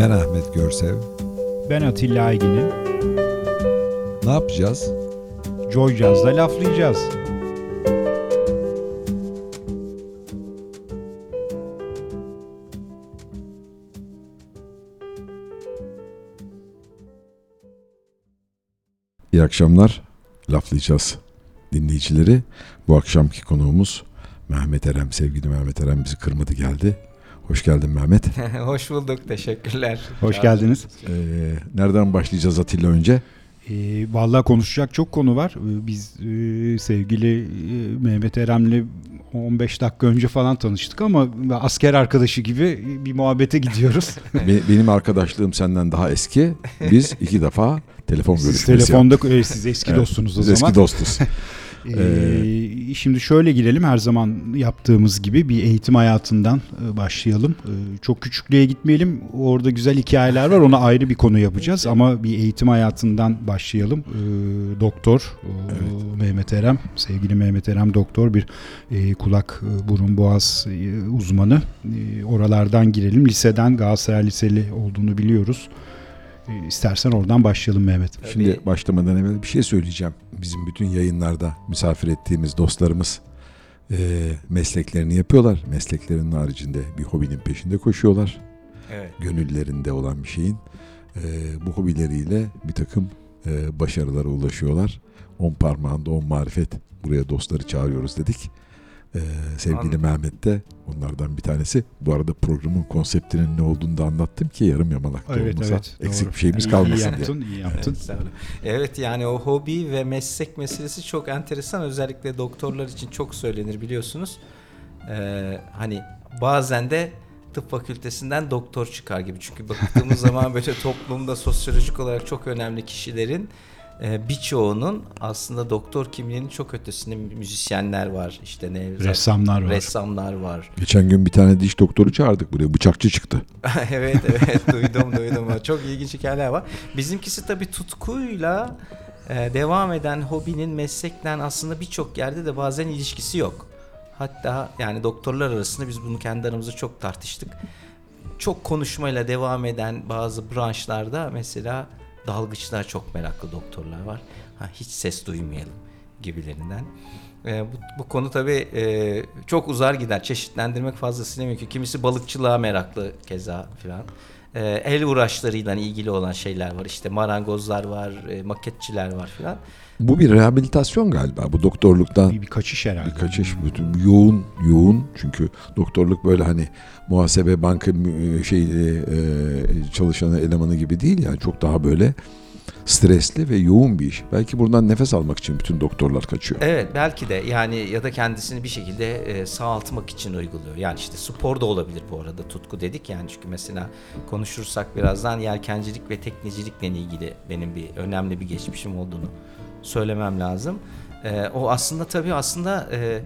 Ben Ahmet Görsev. Ben Atilla Aygin'im. Ne yapacağız? Joy Jazz'da laflayacağız. İyi akşamlar. Laflayacağız dinleyicileri. Bu akşamki konuğumuz Mehmet Erem. Sevgili Mehmet Erem bizi kırmadı geldi. Hoş geldin Mehmet. Hoş bulduk, teşekkürler. Hoş geldiniz. Ee, nereden başlayacağız Atilla önce? Ee, vallahi konuşacak çok konu var. Ee, Biz e, sevgili e, Mehmet Erem'le 15 dakika önce falan tanıştık ama asker arkadaşı gibi bir muhabbete gidiyoruz. Be- benim arkadaşlığım senden daha eski. Biz iki defa telefon siz görüşmesi yaptık. telefonda e, siz eski Evet, dostunuz o Biz zaman. eski dostuz. Ee, şimdi şöyle girelim her zaman yaptığımız gibi bir eğitim hayatından e, başlayalım. Ee, çok küçüklüğe gitmeyelim. Orada güzel hikayeler var. Ona ayrı bir konu yapacağız ama bir eğitim hayatından başlayalım. Ee, doktor e, Mehmet Erem, sevgili Mehmet Erem doktor bir e, kulak, e, burun, boğaz uzmanı. Oralardan girelim. Liseden Galatasaray Liseli olduğunu biliyoruz. İstersen oradan başlayalım Mehmet. Şimdi başlamadan evvel bir şey söyleyeceğim. Bizim bütün yayınlarda misafir ettiğimiz dostlarımız e, mesleklerini yapıyorlar. Mesleklerinin haricinde bir hobinin peşinde koşuyorlar. Evet. Gönüllerinde olan bir şeyin. E, bu hobileriyle bir takım e, başarılara ulaşıyorlar. On parmağında on marifet. Buraya dostları çağırıyoruz dedik. E, sevgili Anladım. Mehmet de onlardan bir tanesi. Bu arada programın konseptinin ne olduğunu da anlattım ki yarım yamalak da Evet olmasa evet. eksik doğru. bir şeyimiz İyi kalmasın diye. yaptın, iyi yaptın. Sağ olun. Evet yani o hobi ve meslek meselesi çok enteresan. Özellikle doktorlar için çok söylenir biliyorsunuz. Ee, hani bazen de tıp fakültesinden doktor çıkar gibi. Çünkü baktığımız zaman böyle toplumda sosyolojik olarak çok önemli kişilerin birçoğunun aslında doktor kimliğinin çok ötesinde müzisyenler var. işte ne Ressamlar var. ressamlar var. Geçen gün bir tane diş doktoru çağırdık buraya. Bıçakçı çıktı. evet evet duydum duydum. Çok ilginç hikayeler var. Bizimkisi tabii tutkuyla e, devam eden hobinin meslekten aslında birçok yerde de bazen ilişkisi yok. Hatta yani doktorlar arasında biz bunu kendi aramızda çok tartıştık. Çok konuşmayla devam eden bazı branşlarda mesela dalgıçlar çok meraklı doktorlar var. Ha, hiç ses duymayalım gibilerinden. E, bu, bu konu tabii e, çok uzar gider. Çeşitlendirmek fazlasıyla mümkün. Kimisi balıkçılığa meraklı keza filan. E, el uğraşlarıyla ilgili olan şeyler var. İşte marangozlar var, e, maketçiler var filan. Bu bir rehabilitasyon galiba. Bu doktorluktan Bir, bir kaçış herhalde. bir kaçış. Bütün yoğun yoğun çünkü doktorluk böyle hani muhasebe banka mü- şey e, çalışanı elemanı gibi değil yani çok daha böyle stresli ve yoğun bir iş. Belki buradan nefes almak için bütün doktorlar kaçıyor. Evet belki de yani ya da kendisini bir şekilde e, sağaltmak için uyguluyor. Yani işte spor da olabilir bu arada tutku dedik yani çünkü mesela konuşursak birazdan yelkencilik ve teknecilikle ilgili benim bir önemli bir geçmişim olduğunu söylemem lazım. E, o aslında tabii aslında e,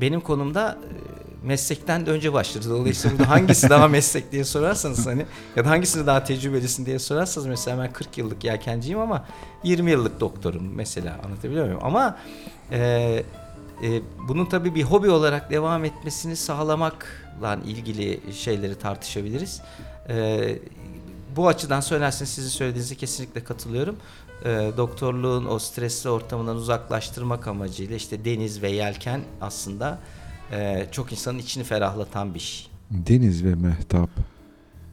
benim konumda e, meslekten de önce başladı. Dolayısıyla burada hangisi daha meslek diye sorarsanız hani ya da hangisini daha tecrübelisin diye sorarsanız mesela ben 40 yıllık yelkenciyim ama 20 yıllık doktorum mesela anlatabiliyor muyum? Ama e, e, bunun tabii bir hobi olarak devam etmesini sağlamakla ilgili şeyleri tartışabiliriz. E, bu açıdan söylerseniz sizin söylediğinize kesinlikle katılıyorum. E, doktorluğun o stresli ortamından uzaklaştırmak amacıyla işte deniz ve yelken aslında e, çok insanın içini ferahlatan bir şey. Deniz ve Mehtap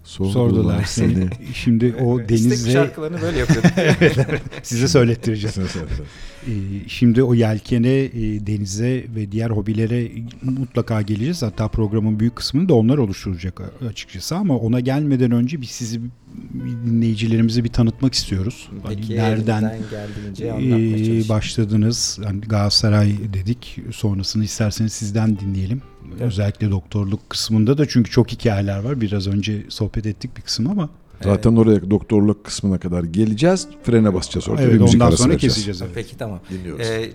sordular, Sordular seni. Şimdi o İstek denizle şarkılarını böyle yapıyorduk. size söylettireceğiz. Ee, Şimdi o yelkene, e, denize ve diğer hobilere mutlaka geleceğiz. Hatta programın büyük kısmını da onlar oluşturacak açıkçası. Ama ona gelmeden önce biz sizi dinleyicilerimize bir tanıtmak istiyoruz. Hani Peki nereden geldiğince anlatmaya e, başladınız? Yani Galatasaray dedik. Sonrasını isterseniz sizden dinleyelim. Evet. Özellikle doktorluk kısmında da çünkü çok hikayeler var. Biraz önce sohbet ettik bir kısım ama Zaten oraya doktorluk kısmına kadar geleceğiz. Frene basacağız orada. evet bir müzik ondan arası sonra vereceğiz. keseceğiz. Evet. Peki tamam. Dinliyoruz. Ee,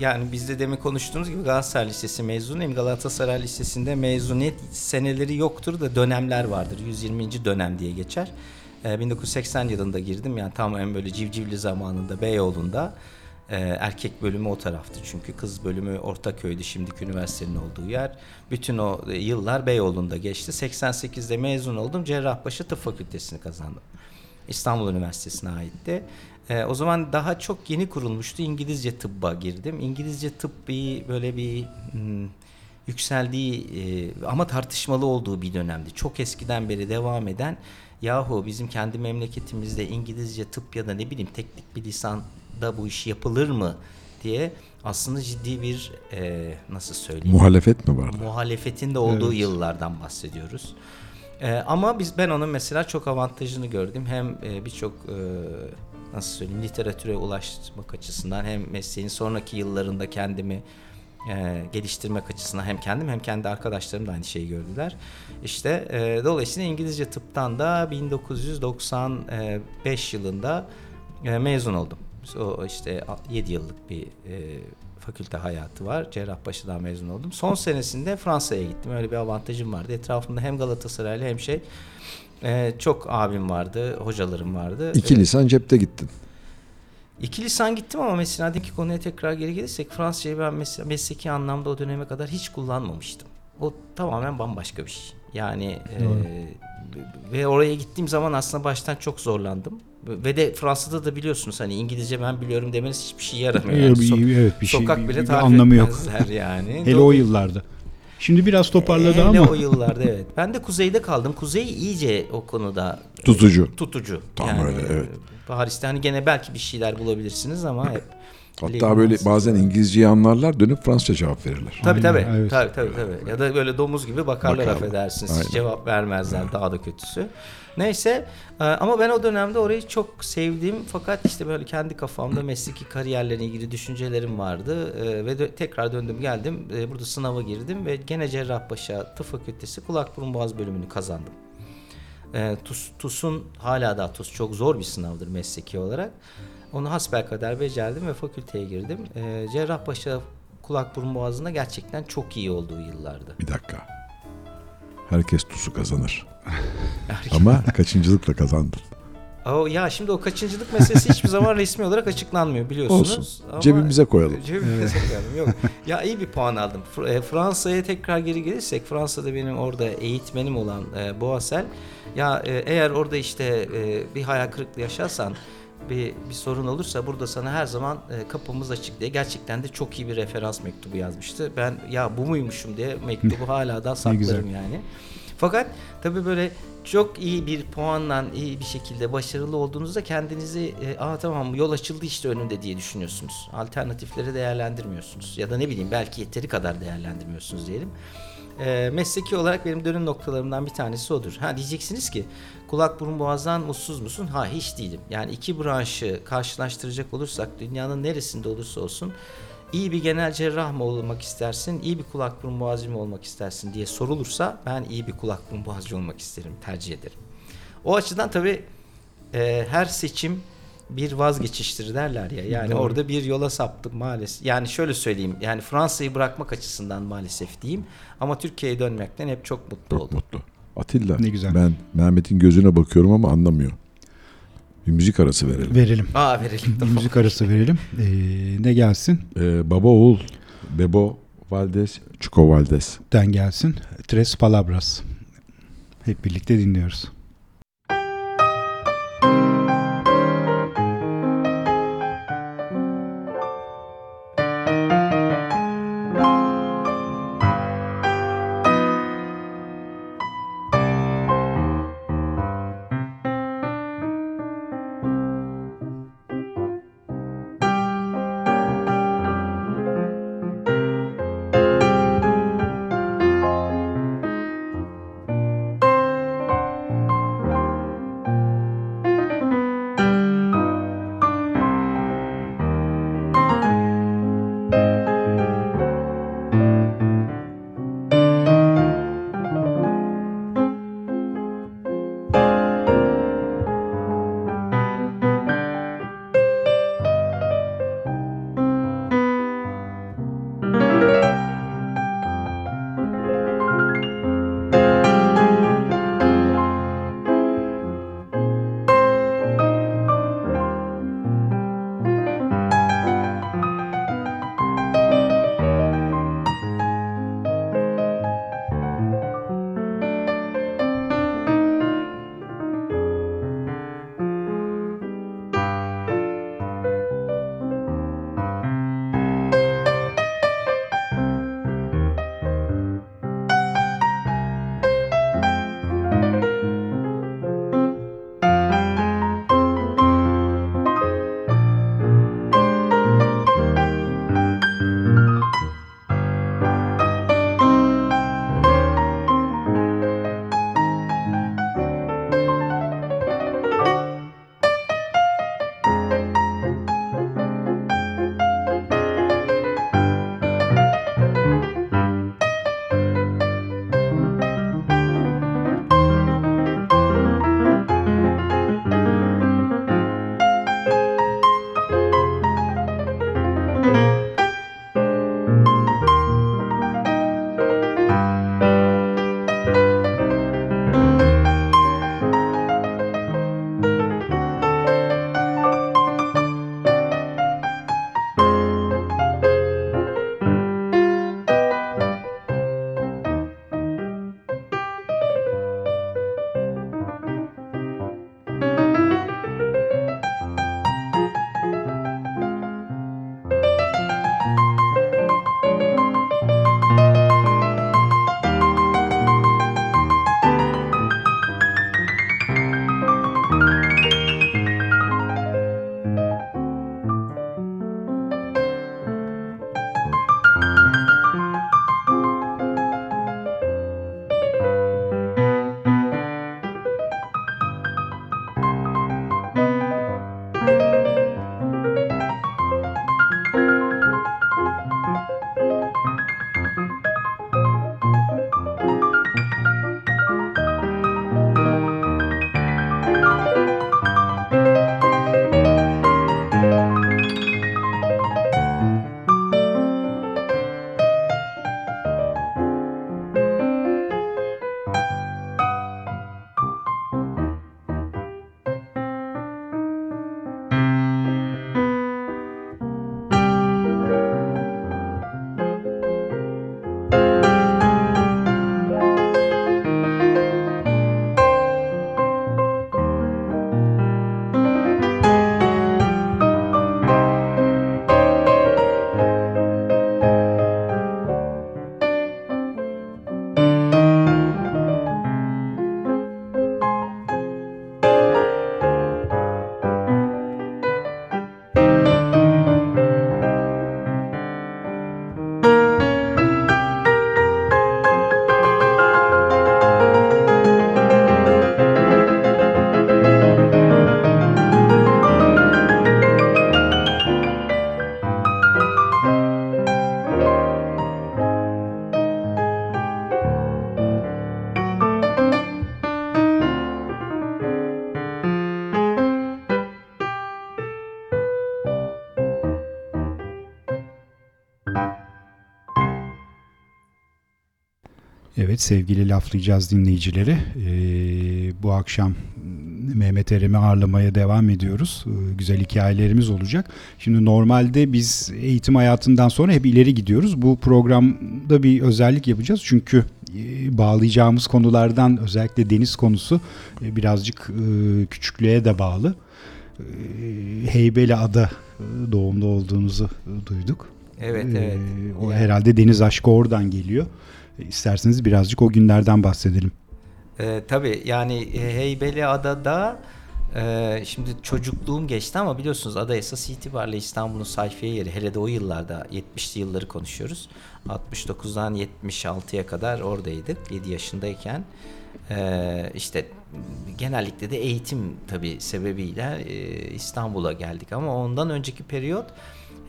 yani biz de demin konuştuğumuz gibi Galatasaray Lisesi mezunuyum. Galatasaray Lisesi'nde mezuniyet seneleri yoktur da dönemler vardır. 120. dönem diye geçer. Ee, 1980 yılında girdim yani tam en böyle civcivli zamanında Beyoğlu'nda. Ee, erkek bölümü o taraftı çünkü kız bölümü Ortaköy'dü şimdiki üniversitenin olduğu yer. Bütün o e, yıllar Beyoğlu'nda geçti. 88'de mezun oldum. Cerrahpaşa Tıp Fakültesini kazandım. İstanbul Üniversitesi'ne aitti. Ee, o zaman daha çok yeni kurulmuştu. İngilizce tıbba girdim. İngilizce tıp bir böyle bir hmm, yükseldiği e, ama tartışmalı olduğu bir dönemdi. Çok eskiden beri devam eden yahu bizim kendi memleketimizde İngilizce tıp ya da ne bileyim teknik bir lisanda bu iş yapılır mı diye aslında ciddi bir e, nasıl söyleyeyim Muhalefet mi vardı? muhalefetin de olduğu Evet. yıllardan bahsediyoruz. Ee, ama biz ben onun mesela çok avantajını gördüm. Hem e, birçok e, nasıl söyleyeyim literatüre ulaşmak açısından hem mesleğin sonraki yıllarında kendimi e, geliştirmek açısından hem kendim hem kendi arkadaşlarım da aynı şeyi gördüler. İşte e, dolayısıyla İngilizce tıptan da 1995 yılında e, mezun oldum. O işte 7 yıllık bir e, fakülte hayatı var. Cerrahpaşa'dan mezun oldum. Son senesinde Fransa'ya gittim. Öyle bir avantajım vardı. Etrafımda hem Galatasaraylı hem şey e, çok abim vardı, hocalarım vardı. İki E, lisan cepte gittin. İki lisan gittim ama mesela ki konuya tekrar geri gelirsek Fransızcayı ben mesela mesleki anlamda o döneme kadar hiç kullanmamıştım. O tamamen bambaşka bir şey. Yani e, ve oraya gittiğim zaman aslında baştan çok zorlandım. Ve de Fransa'da da biliyorsunuz hani İngilizce ben biliyorum demeniz hiçbir şey yaramıyor. Yani bir- so- evet bir şey sokak bir, bile bir tarif anlamı yok. yani. Hele o yıllarda. Şimdi biraz toparladı Hele ama o yıllarda evet. Ben de kuzeyde kaldım. Kuzey iyice o konuda Tutucu. tutucu. Tam öyle, evet. Paris'te hani gene belki bir şeyler bulabilirsiniz ama hep Hatta böyle bazen İngilizceyi anlarlar dönüp Fransızca cevap verirler. Tabii Aynen, tabii. evet. tabii tabii tabii. Ya da böyle domuz gibi bakarlar Bakarlar. affedersiniz. Hiç Aynen. cevap vermezler daha da kötüsü. Neyse e, ama ben o dönemde orayı çok sevdim fakat işte böyle kendi kafamda mesleki kariyerlerine ilgili düşüncelerim vardı E, ve tekrar döndüm geldim E, burada sınava girdim ve gene Cerrahpaşa Tıp Fakültesi Kulak Burun Boğaz bölümünü kazandım. TUS, TUS'un hala da TUS çok zor bir sınavdır mesleki olarak. Onu hasbelkader becerdim ve fakülteye girdim. E, Cerrahpaşa kulak burun boğazında gerçekten çok iyi olduğu yıllardı. Bir dakika. Herkes tusu kazanır. Ama kaçıncılıkla kazandın. O, ya şimdi o kaçıncılık meselesi hiçbir zaman resmi olarak açıklanmıyor biliyorsunuz. Olsun. Ama- Cebimize koyalım. Cebimize koyalım. Yok. Ya iyi bir puan aldım. E, Fransa'ya tekrar geri gelirsek Fransa'da benim orada eğitmenim olan e, Boğasel ya e, eğer orada işte e, bir hayal kırıklığı yaşarsan bir, bir sorun olursa burada sana her zaman e, kapımız açık diye gerçekten de çok iyi bir referans mektubu yazmıştı. Ben ya bu muymuşum diye mektubu hala da saklarım yani. Fakat tabii böyle çok iyi bir puanla iyi bir şekilde başarılı olduğunuzda kendinizi e, aa tamam yol açıldı işte önümde diye düşünüyorsunuz. Alternatifleri değerlendirmiyorsunuz. Ya da ne bileyim belki yeteri kadar değerlendirmiyorsunuz diyelim. E, mesleki olarak benim dönüm noktalarımdan bir tanesi odur. Ha diyeceksiniz ki kulak burun boğazdan mutsuz musun? Ha hiç değilim. Yani iki branşı karşılaştıracak olursak dünyanın neresinde olursa olsun iyi bir genel cerrah mı olmak istersin, iyi bir kulak burun boğazcı mı olmak istersin diye sorulursa ben iyi bir kulak burun boğazcı olmak isterim, tercih ederim. O açıdan tabii e, her seçim bir vazgeçiştir derler ya. Yani Doğru. orada bir yola saptık maalesef. Yani şöyle söyleyeyim. Yani Fransa'yı bırakmak açısından maalesef diyeyim. Ama Türkiye'ye dönmekten hep çok mutlu Çok oldum. mutlu. Atilla. Ne güzel. Ben Mehmet'in gözüne bakıyorum ama anlamıyor. Bir müzik arası verelim. verelim. Aa verelim Bir müzik arası verelim. Ee, ne gelsin? Ee, baba oğul Bebo Valdez, Chico Valdez. Den gelsin. Tres Palabras. Hep birlikte dinliyoruz. Evet sevgili laflayacağız dinleyicileri. Ee, bu akşam Mehmet Erem'i ağırlamaya devam ediyoruz. Ee, güzel hikayelerimiz olacak. Şimdi normalde biz eğitim hayatından sonra hep ileri gidiyoruz. Bu programda bir özellik yapacağız. Çünkü bağlayacağımız konulardan özellikle deniz konusu birazcık küçüklüğe de bağlı. Heybeli Ada doğumda olduğunuzu duyduk. Evet evet. O Yani- herhalde deniz aşkı oradan geliyor. E, İsterseniz birazcık o günlerden bahsedelim. Ee, tabii yani Heybeliada'da e, şimdi çocukluğum geçti ama biliyorsunuz ada esas itibariyle İstanbul'un sayfiye yeri. Hele de o yıllarda 70'li yılları konuşuyoruz. 69'dan 76'ya kadar oradaydık 7 yaşındayken. Ee, işte genellikle de eğitim tabii sebebiyle e, İstanbul'a geldik ama ondan önceki periyot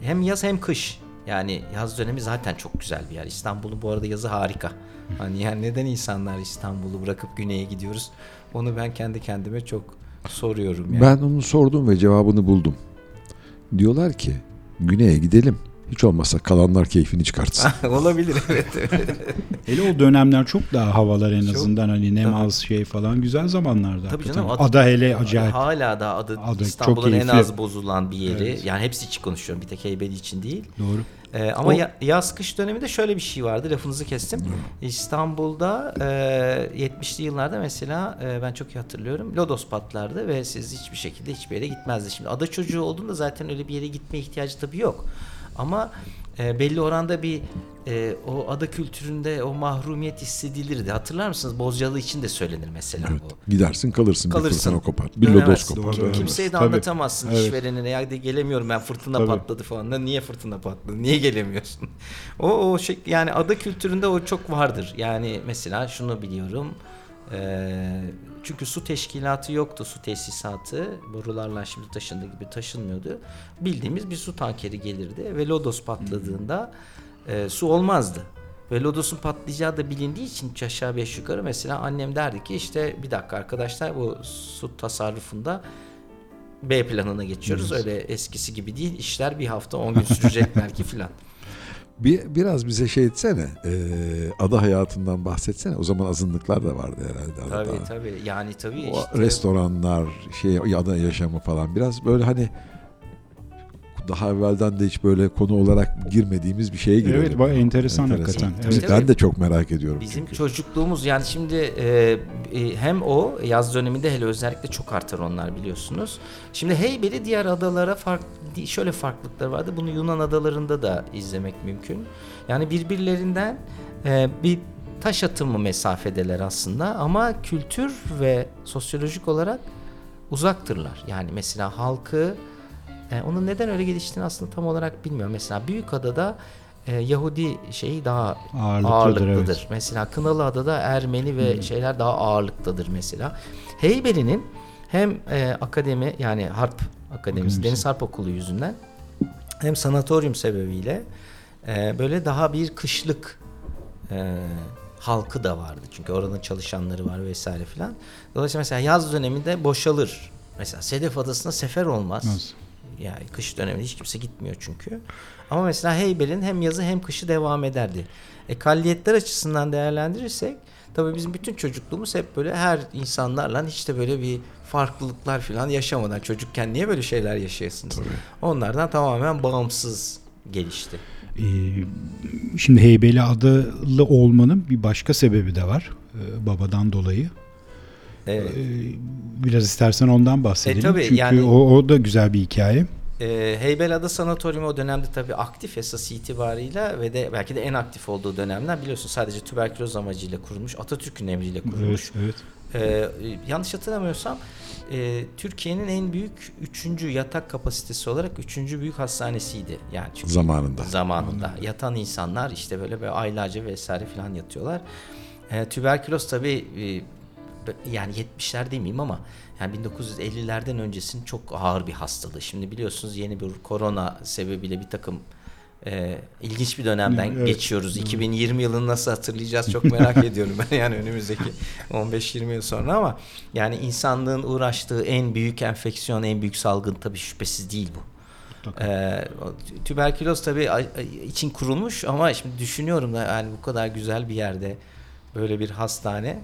hem yaz hem kış. Yani yaz dönemi zaten çok güzel bir yer. İstanbul'un bu arada yazı harika. Hani yani neden insanlar İstanbul'u bırakıp güneye gidiyoruz? Onu ben kendi kendime çok soruyorum yani. Ben onu sordum ve cevabını buldum. Diyorlar ki güneye gidelim. Hiç olmazsa kalanlar keyfini çıkartsın. Olabilir evet. Hele o dönemler çok daha havalar en Çok- azından hani nem az şey falan güzel zamanlarda. Tabii hakikaten. canım, Ada, hele acayip. Hala da adı, Adı İstanbul'un en az bozulan bir yeri. Evet. Yani hepsi için konuşuyorum. Bir tek Heybeli için değil. Doğru. Ee, ama O- ya- yaz kış döneminde şöyle bir şey vardı. Lafınızı kestim. İstanbul'da e, 70'li yıllarda mesela e, ben çok iyi hatırlıyorum. Lodos patlardı ve siz hiçbir şekilde hiçbir yere gitmezdi. Şimdi ada çocuğu olduğunda zaten öyle bir yere gitme ihtiyacı tabii yok. Ama e, belli oranda bir e, o ada kültüründe o mahrumiyet hissedilirdi. Hatırlar mısınız? Bozcalı için de söylenir mesela Evet. bu. Gidersin kalırsın, Kalırsın. bir fırtına kopar. Bir lodos kopar. Doğru. Kimseye de Tabii. anlatamazsın Evet. işverenine ya de gelemiyorum ben fırtına Tabii. patladı falan. Da niye fırtına patladı? Niye gelemiyorsun? o o şey yani ada kültüründe o çok vardır. Yani mesela şunu biliyorum. Eee, çünkü su teşkilatı yoktu, su tesisatı. Borularla şimdi taşındığı gibi taşınmıyordu. Bildiğimiz bir su tankeri gelirdi ve lodos patladığında eee, su olmazdı. Ve lodosun patlayacağı da bilindiği için aşağı beş yukarı mesela annem derdi ki işte bir dakika arkadaşlar bu su tasarrufunda B planına geçiyoruz. Öyle eskisi gibi değil. İşler bir hafta 10 gün sürecek belki filan. Bir, biraz bize şey etsene, e, ada hayatından bahsetsene. O zaman azınlıklar da vardı herhalde adada. Tabii tabii. Yani tabii O işte restoranlar, şey ada yaşamı falan biraz böyle hani daha evvelden de hiç böyle konu olarak girmediğimiz bir şeye girelim. Evet, bayağı enteresan hakikaten. Tabii, Evet. Ben de çok merak ediyorum. Bizim çünkü. çocukluğumuz yani şimdi e, e, hem o yaz döneminde hele özellikle çok artar onlar biliyorsunuz. Şimdi Heybeli diğer adalara fark şöyle farklılıkları vardı. Bunu Yunan adalarında da izlemek mümkün. Yani birbirlerinden e, bir taş atımı mesafedeler aslında ama kültür ve sosyolojik olarak uzaktırlar. Yani mesela halkı e, onun neden öyle geliştiğini aslında tam olarak bilmiyorum. Mesela Büyükada'da e, Yahudi şeyi daha Ağırlıklıdır, ağırlıklıdır. evet. Mesela Kınalıada'da Ermeni ve şeyler daha ağırlıktadır mesela. Heybeli'nin hem e, akademi yani Harp Akademisi, Akademisi. Deniz Harp Okulu yüzünden hem sanatoryum sebebiyle e, böyle daha bir kışlık e, halkı da vardı. Çünkü oranın çalışanları var vesaire filan. Dolayısıyla mesela yaz döneminde boşalır. Mesela Sedef Adası'na sefer olmaz. Nasıl? Yani kış döneminde hiç kimse gitmiyor çünkü. Ama mesela Heybel'in hem yazı hem kışı devam ederdi. E, kalliyetler açısından değerlendirirsek tabii bizim bütün çocukluğumuz hep böyle her insanlarla hiç de böyle bir farklılıklar falan yaşamadan çocukken niye böyle şeyler yaşayasınız? Onlardan tamamen bağımsız gelişti. Ee, şimdi Heybeli adalı olmanın bir başka sebebi de var. Ee, babadan dolayı. Evet. Ee, biraz istersen ondan bahsedelim. E, tabii, Çünkü yani- o, o da güzel bir hikaye. E, Heybeliada Sanatoryumu o dönemde tabii aktif esas itibarıyla ve de belki de en aktif olduğu dönemler biliyorsun sadece tüberküloz amacıyla kurulmuş. Atatürk'ün emriyle kurulmuş. Evet, evet. Ee, yanlış hatırlamıyorsam e, Türkiye'nin en büyük üçüncü yatak kapasitesi olarak üçüncü büyük hastanesiydi. Yani çünkü Zamanında. Zamanında. Yatan insanlar işte böyle, böyle aylarca vesaire falan yatıyorlar. E, tüberküloz tabii e, yani 70'ler demeyeyim ama yani 1950'lerden öncesinin çok ağır bir hastalığı. Şimdi biliyorsunuz yeni bir korona sebebiyle bir takım e, ilginç bir dönemden Evet. geçiyoruz. 2020 yılını nasıl hatırlayacağız çok merak ediyorum ben yani önümüzdeki 15-20 yıl sonra ama yani insanlığın uğraştığı en büyük enfeksiyon, en büyük salgın tabii şüphesiz değil bu. Ee, tüberküloz tabii için kurulmuş ama şimdi düşünüyorum da yani bu kadar güzel bir yerde böyle bir hastane.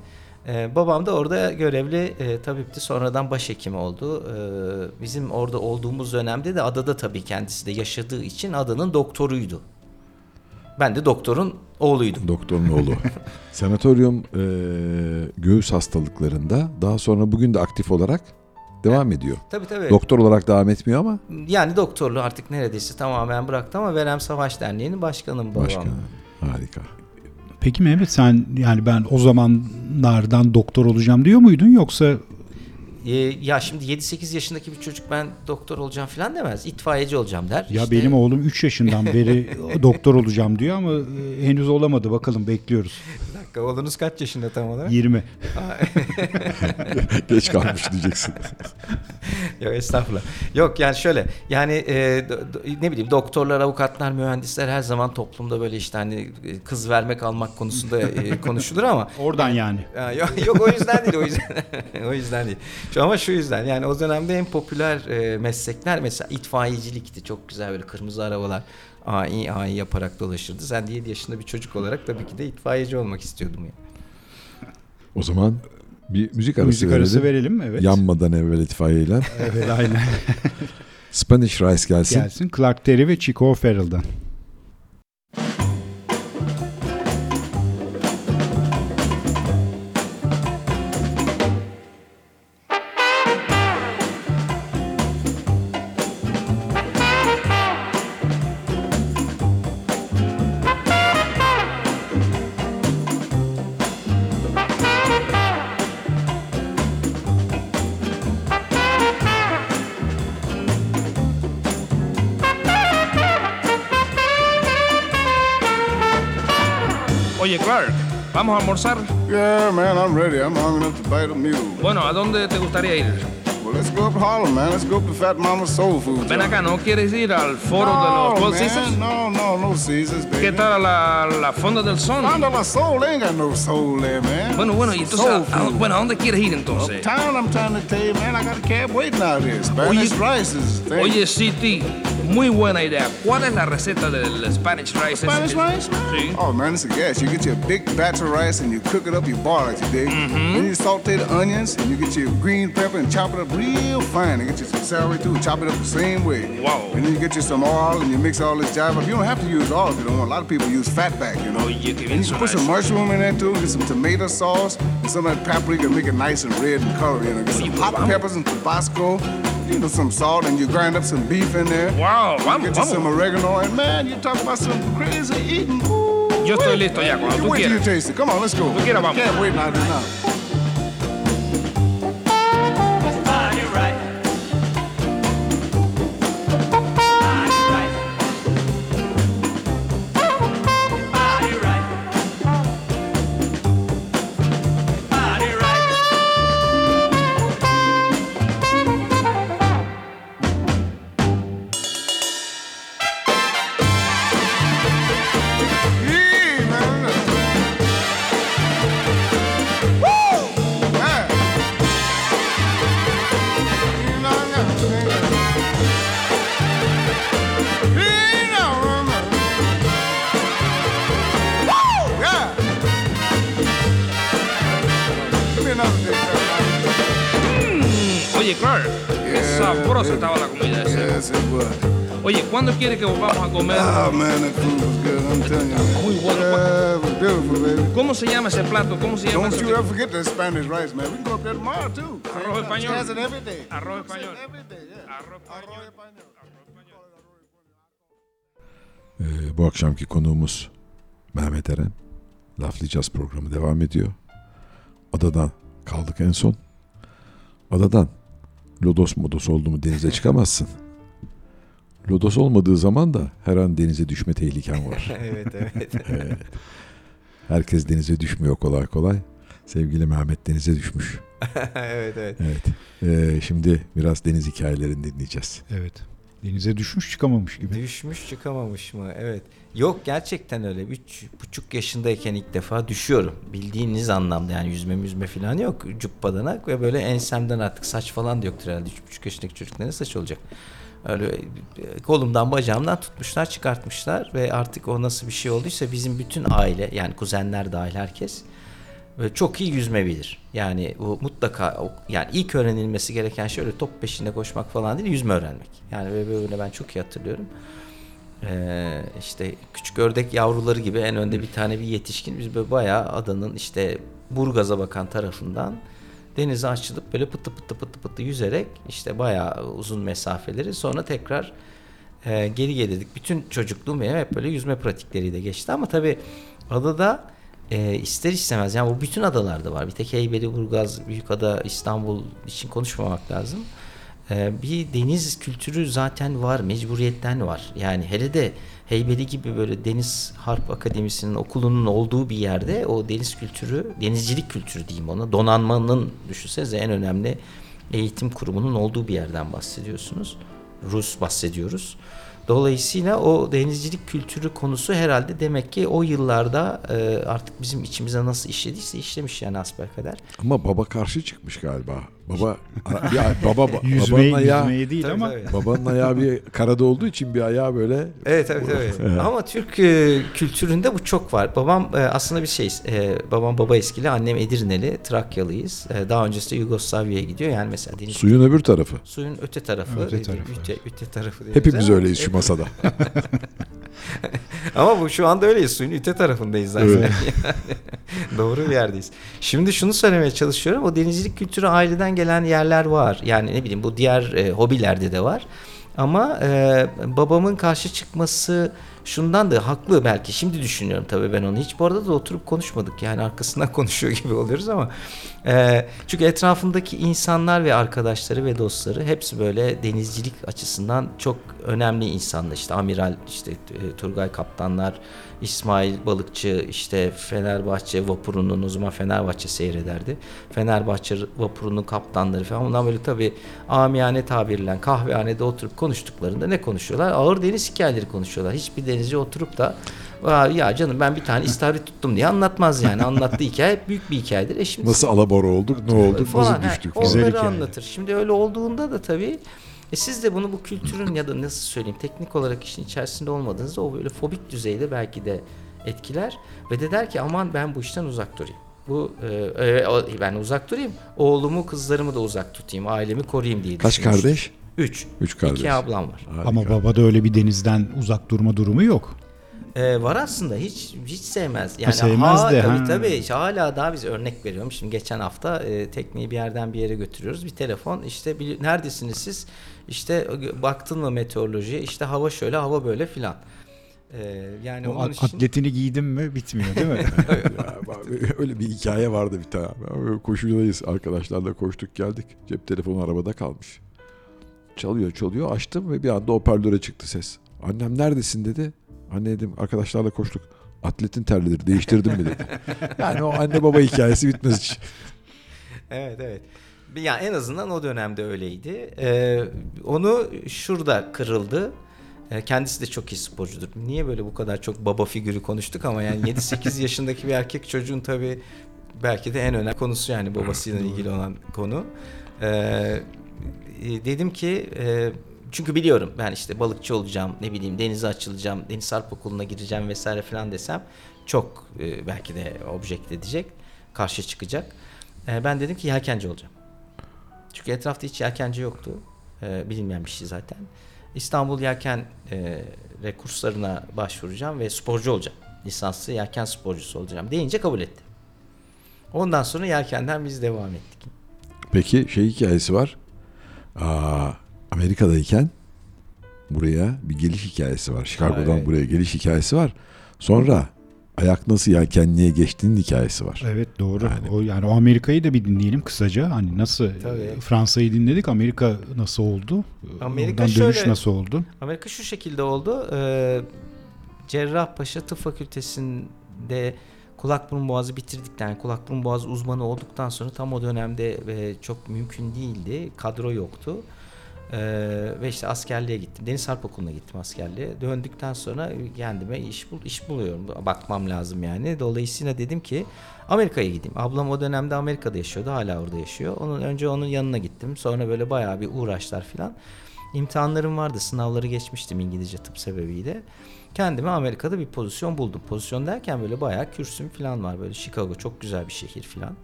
Ee, babam da orada görevli e, tabipti. Sonradan başhekim oldu. Ee, bizim orada olduğumuz dönemde de adada tabii kendisi de yaşadığı için adanın doktoruydu. Ben de doktorun oğluydum. Doktorun oğlu. Sanatoryum e, göğüs hastalıklarında daha sonra bugün de aktif olarak devam ediyor. Tabii tabii. Doktor olarak devam etmiyor ama yani doktorluğu artık neredeyse tamamen bıraktı ama Verem Savaş Derneği'nin başkanım babam. başka. Harika. Peki Mehmet sen yani ben o zamanlardan doktor olacağım diyor muydun yoksa Ee, ya şimdi 7-8 yaşındaki bir çocuk ben doktor olacağım falan demez. İtfaiyeci olacağım der. ya İşte- benim oğlum 3 yaşından beri doktor olacağım diyor ama e, henüz olamadı bakalım bekliyoruz. Oğlunuz kaç yaşında tam olarak? 20. Geç kalmış diyeceksin. Yok estağfurullah. Yok yani şöyle yani e, ne bileyim doktorlar, avukatlar, mühendisler her zaman toplumda böyle işte hani e, kız vermek almak konusunda e, konuşulur ama Oradan yani. Ya, yok, yok o yüzden değil o yüzden o yüzden değil. Şu ama şu yüzden yani o dönemde en popüler e, meslekler mesela itfaiyecilikti. Çok güzel böyle kırmızı arabalar ai ai yaparak dolaşırdı. Sen de 7 yaşında bir çocuk olarak tabii ki de itfaiyeci olmak istiyordum yani. O zaman bir müzik arası Müzik verelim. arası verelim evet. Yanmadan evvel itfaiyeyle. Evet aynen. Spanish Rice gelsin. Gelsin Clark Terry ve Chico O'Farrell'dan. ¿Vamos a almorzar? Yeah, man, I'm ready. I'm hungry enough to bite a mule. Bueno, ¿a dónde te gustaría ir? Well, let's go up to Harlem, man. Let's go up to Fat Mama's Soul Food. Ven acá, ¿no quieres ir al foro de No, los Four man, Seasons? No, no, no Caesars, baby. ¿Qué tal la, la Fonda del Sol? My soul. They ain't got no soul there, man. Bueno, bueno, y entonces, Soul ¿a, bueno, ¿a dónde quieres ir entonces? Uptown, I'm trying to tell you, man. I got a cab waiting out here. Spanish Oye-. Oye, City, muy buena idea. ¿Cuál es la receta del Spanish rice? Spanish rice. Sí. Oh, man, it's a gas. You get your big batch of rice and you cook it up, you boil it, you dig? Mm-hmm. Then you saute the onions and you get your green pepper and chop it up real fine. And get you some celery too, chop it up the same way. Wow. And then you get you some oil and you mix all this jive up. You don't have to use oil if you don't want. A lot of people use fat back, you know. Oye, qué bien And you can put suena some mushroom in there too, get some tomato sauce and some of that paprika, make it nice and red and color, you know. Get Oye, some hot peppers and Tabasco, you know, some salt, and you grind up some beef in there. Wow, vamos, Get you some oregano, and man, you talk about some crazy eating. Ooh, Yo estoy listo ya, cuando You tú wait till you taste it. Come on, let's go. Tú quieras, vamos. Can't wait now, now. ¿Cuándo quieres que volvamos a comer? Oh, man, that food was good. I'm telling you. man. Muy bueno. Yeah, it was beautiful, baby. ¿Cómo se llama ese plato? ¿Cómo se llama Don't you ever forget that Spanish rice, man. We can go up there tomorrow, too. Arroz español. Has it every day. Arroz español. Day, yeah. Arroz español. Ee, bu akşamki konuğumuz Mehmet Eren. Laflayacağız programı devam ediyor. Adadan kaldık en son. Adadan lodos modos oldu mu denize çıkamazsın. Lodos olmadığı zaman da her an denize düşme tehliken var. evet evet. Evet. Herkes denize düşmüyor kolay kolay. Sevgili Mehmet denize düşmüş. evet evet. Evet. Ee, şimdi biraz deniz hikayelerini dinleyeceğiz. Evet. Denize düşmüş çıkamamış gibi. Düşmüş çıkamamış mı? Evet. Yok gerçekten öyle. Üç buçuk yaşındayken ilk defa düşüyorum. Bildiğiniz anlamda yani yüzme yüzme falan yok. Cuppadanak ve böyle ensemden artık saç falan da yoktur herhalde. Üç buçuk yaşındaki çocukların saç olacak. Öyle e, kolumdan bacağımdan tutmuşlar çıkartmışlar ve artık o nasıl bir şey olduysa bizim bütün aile yani kuzenler dahil herkes böyle çok iyi yüzme bilir. Yani bu mutlaka yani ilk öğrenilmesi gereken şey öyle top peşinde koşmak falan değil yüzme öğrenmek. Yani böyle ben çok iyi hatırlıyorum. Ee, işte küçük ördek yavruları gibi en önde bir tane bir yetişkin biz böyle bayağı adanın işte Burgaz'a bakan tarafından denize açılıp böyle pıtı pıtı pıtı pıtı yüzerek işte bayağı uzun mesafeleri sonra tekrar e, geri gelirdik. Bütün çocukluğum benim hep böyle yüzme pratikleriyle geçti ama tabii adada e, ister istemez yani bu bütün adalarda var. Bir tek Heybeli, Burgaz, Büyükada, İstanbul için konuşmamak lazım. E, bir deniz kültürü zaten var, mecburiyetten var. Yani hele de Heybeli gibi böyle Deniz Harp Akademisi'nin okulunun olduğu bir yerde o deniz kültürü, denizcilik kültürü diyeyim ona, donanmanın düşünsenize en önemli eğitim kurumunun olduğu bir yerden bahsediyorsunuz. Rus bahsediyoruz. Dolayısıyla o denizcilik kültürü konusu herhalde demek ki o yıllarda e, artık bizim içimize nasıl işlediyse işlemiş yani asbelkader. Ama baba karşı çıkmış galiba. Baba ya baba Yüzmeye, babanın ayağı yüzmeye değil Tabii, ama tabii. babanın ayağı bir karada olduğu için bir ayağı böyle Evet evet evet. Ama Türk e, kültüründe bu çok var. Babam e, aslında bir şey, e, babam baba eskili, annem Edirneli, Trakyalıyız. E, daha öncesinde Yugoslavya'ya gidiyor. Yani mesela deniz suyun öbür tarafı. suyun öte tarafı, Öte e, tarafı. Öte, öte tarafı Hepimiz ama- öyleyiz şu masada. Ama bu şu anda öyleyiz. Suyun öte tarafındayız zaten. Evet. Yani Doğru bir yerdeyiz. Şimdi şunu söylemeye çalışıyorum. O denizcilik kültürü aileden gelen yerler var. Yani ne bileyim bu diğer e, hobilerde de var. Ama e, babamın karşı çıkması şundan da haklı belki. Şimdi düşünüyorum tabii ben onu. Hiç bu arada da oturup konuşmadık. Yani arkasından konuşuyor gibi oluyoruz ama. e, çünkü etrafındaki insanlar ve arkadaşları ve dostları hepsi böyle denizcilik açısından çok önemli insanlar. İşte amiral, işte e, Turgay kaptanlar, İsmail Balıkçı, işte Fenerbahçe vapurunun o zaman Fenerbahçe seyrederdi. Fenerbahçe vapurunun kaptanları falan. Bundan böyle tabii amiyane tabirle kahvehanede oturup konuştuklarında ne konuşuyorlar? Ağır deniz hikayeleri konuşuyorlar. Hiçbir denizci oturup da "Aa, ya canım ben bir tane istavrit tuttum diye anlatmaz yani. Anlattığı hikaye büyük bir hikayedir. E şimdi Nasıl alabora olduk, ne olduk, falan. nasıl düştük onları falan. Güzel hikaye. anlatır. Şimdi öyle olduğunda da tabii e siz de bunu bu kültürün ya da nasıl söyleyeyim teknik olarak işin içerisinde olmadığınızda o böyle fobik düzeyde belki de etkiler ve de der ki aman ben bu işten uzak durayım. Bu e, e, ben uzak durayım. Oğlumu, kızlarımı da uzak tutayım. Ailemi koruyayım diye Kaç kardeş? Üç. Üç kardeş. İki ablam var. Harika. ama babada öyle bir denizden uzak durma durumu yok. Ee, var aslında hiç hiç sevmez. Yani sevmez ha- de, tabii ha. tabii İşte hala daha biz örnek veriyorum. Şimdi geçen hafta e, tekneyi bir yerden bir yere götürüyoruz. Bir telefon işte bili- neredesiniz siz? İşte baktın mı meteorolojiye? İşte hava şöyle, hava böyle filan. Ee, yani O onun at- için atletini giydim mi bitmiyor değil mi? Ya, öyle bir hikaye vardı bir tane. Koşudayız arkadaşlarla koştuk geldik. Cep telefonu arabada kalmış. Çalıyor çalıyor açtım ve bir anda hoparlöre çıktı ses. Annem neredesin dedi. Anne dedim arkadaşlarla koştuk. Atletin terlidir değiştirdim mi dedi. Yani o anne baba hikayesi bitmez hiç. Evet evet. Ya en azından o dönemde öyleydi. Ee, onu şurada kırıldı. Ee, kendisi de çok iyi sporcudur. Niye böyle bu kadar çok baba figürü konuştuk ama yani 7-8 yaşındaki bir erkek çocuğun tabii belki de en önemli konusu yani babasıyla ilgili olan konu. Ee, e, dedim ki e, çünkü biliyorum ben işte balıkçı olacağım ne bileyim denize açılacağım deniz harp okuluna gireceğim vesaire falan desem çok e, belki de objekt edecek karşı çıkacak. E, ben dedim ki yelkenci olacağım. Çünkü etrafta hiç yelkenci yoktu. E, bilinmeyen bir şey zaten. İstanbul Yelken e, kurslarına başvuracağım ve sporcu olacağım. Lisanslı yelken sporcusu olacağım deyince kabul etti. Ondan sonra yelkenden biz devam ettik. Peki şey hikayesi var. Aa, Amerika'dayken buraya bir geliş hikayesi var. Chicago'dan Evet. buraya geliş hikayesi var. Sonra ayak nasıl yelkenliğe geçtiğinin hikayesi var. Evet doğru. Yani- O yani o Amerika'yı da bir dinleyelim kısaca. Hani nasıl Tabii. e, Fransa'yı dinledik. Amerika nasıl oldu? Amerika Oradan dönüş şöyle- nasıl oldu? Amerika şu şekilde oldu. Ee, Cerrahpaşa Tıp Fakültesi'nde kulak burun boğazı bitirdikten, yani kulak burun boğazı uzmanı olduktan sonra tam o dönemde e, çok mümkün değildi. Kadro yoktu. Ee, ve işte askerliğe gittim. Deniz Harp Okulu'na gittim askerliğe. Döndükten sonra kendime iş bul iş buluyorum. Bakmam lazım yani. Dolayısıyla dedim ki Amerika'ya gideyim. Ablam o dönemde Amerika'da yaşıyordu. Hala orada yaşıyor. Onun önce onun yanına gittim. Sonra böyle bayağı bir uğraşlar filan. imtihanlarım vardı. Sınavları geçmiştim İngilizce tıp sebebiyle. Kendime Amerika'da bir pozisyon buldum. Pozisyon derken böyle bayağı kürsüm falan var. Böyle Chicago çok güzel bir şehir falan.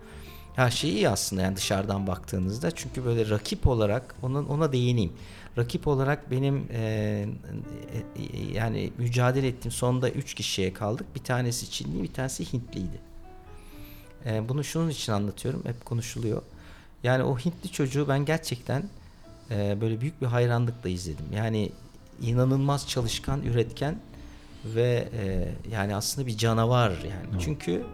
Her şey iyi aslında yani dışarıdan baktığınızda. Çünkü böyle rakip olarak ona, ona değineyim. Rakip olarak benim e, e, yani mücadele ettiğim sonunda 3 kişiye kaldık. Bir tanesi Çinli, bir tanesi Hintliydi. E, bunu şunun için anlatıyorum. Hep konuşuluyor. Yani o Hintli çocuğu ben gerçekten e, böyle büyük bir hayranlıkla izledim. Yani inanılmaz çalışkan, üretken ve e, yani aslında bir canavar yani. Çünkü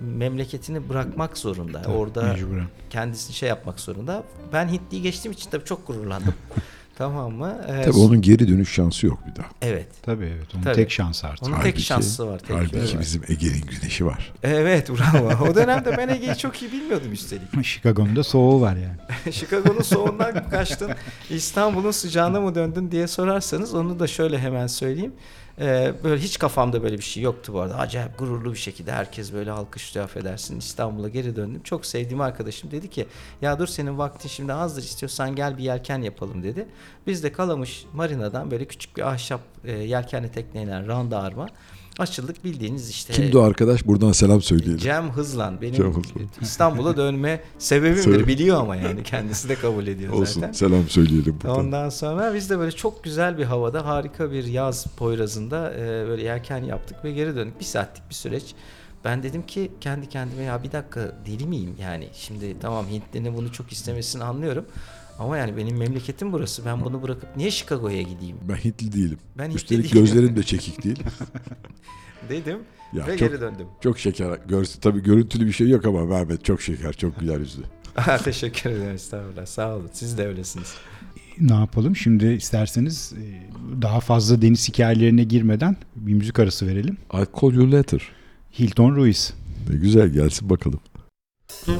memleketini bırakmak zorunda. Tabii, Orada mecburen. kendisini şey yapmak zorunda. Ben Hintli'yi geçtiğim için tabii çok gururlandım. tamam mı? Ee, Tabii onun geri dönüş şansı yok bir daha. Evet. Tabii evet. Onun Tabii. tek şansı artık. Onun tek şansı var. Tek halbuki var. bizim Ege'nin güneşi var. Evet bravo. O dönemde ben Ege'yi çok iyi bilmiyordum üstelik. Chicago'nun da soğuğu var yani. Chicago'nun soğuğundan kaçtın, İstanbul'un sıcağına mı döndün diye sorarsanız onu da şöyle hemen söyleyeyim. Ee, böyle hiç kafamda böyle bir şey yoktu bu arada. Acayip gururlu bir şekilde herkes böyle alkışlıyor affedersin. İstanbul'a geri döndüm. Çok sevdiğim arkadaşım dedi ki ya dur senin vaktin şimdi azdır istiyorsan gel bir yelken yapalım dedi. Biz de Kalamış Marina'dan böyle küçük bir ahşap e, yelkenli tekneyle randa arma açıldık bildiğiniz işte. Kimdi o arkadaş? Buradan selam söyleyelim. Cem Hızlan benim Cem Hızlan. İstanbul'a dönme sebebimdir Söyle. biliyor ama yani kendisi de kabul ediyor Olsun zaten. selam söyleyelim buradan. Ondan sonra biz de böyle çok güzel bir havada harika bir yaz poyrazında e, böyle yelken yaptık ve geri döndük. Bir saatlik bir süreç. Ben dedim ki kendi kendime ya bir dakika deli miyim yani şimdi tamam Hintli'nin bunu çok istemesini anlıyorum. Ama yani benim memleketim burası. Ben bunu bırakıp niye Chicago'ya gideyim Ben Hintli değilim. Ben Hintli Üstelik değilim. gözlerim de çekik değil. dedim Ya ve çok- geri döndüm. Çok şeker. Görse tabii görüntülü bir şey yok ama Mehmet çok şeker, çok güler yüzlü. Teşekkür ederim estağfurullah sağ olun siz de öylesiniz. Ne yapalım? Şimdi isterseniz e, daha fazla deniz hikayelerine girmeden bir müzik arası verelim. I call you later. Hilton Ruiz. Ne güzel gelsin bakalım. Bu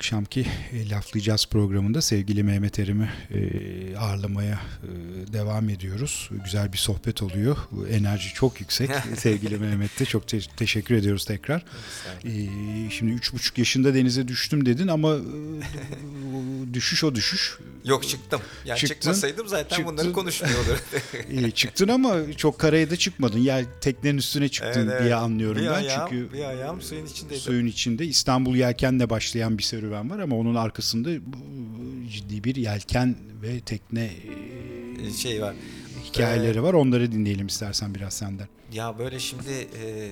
akşamki e, Laflayacağız programında sevgili Mehmet Erim'i e, ağırlamaya e, devam ediyoruz. Güzel bir sohbet oluyor. Enerji çok yüksek sevgili Mehmet'te. Çok te- teşekkür ediyoruz tekrar. Şimdi üç buçuk yaşında denize düştüm dedin ama düşüş o düşüş. Yok çıktım. Yani Çıktın, çıkmasaydım zaten çıktın. bunları konuşmuyor olurdu. E, çıktın ama çok karaya da çıkmadın. Yani teknenin üstüne çıktın Evet, diye anlıyorum bir ben. Ayağım, Çünkü bir ayağım suyun içindeydi. suyun içinde İstanbul Yelken'le başlayan bir serüven var ama onun arkasında ciddi bir yelken ve tekne e, şey var. hikayeleri var. Onları dinleyelim istersen biraz senden. Ya böyle şimdi e,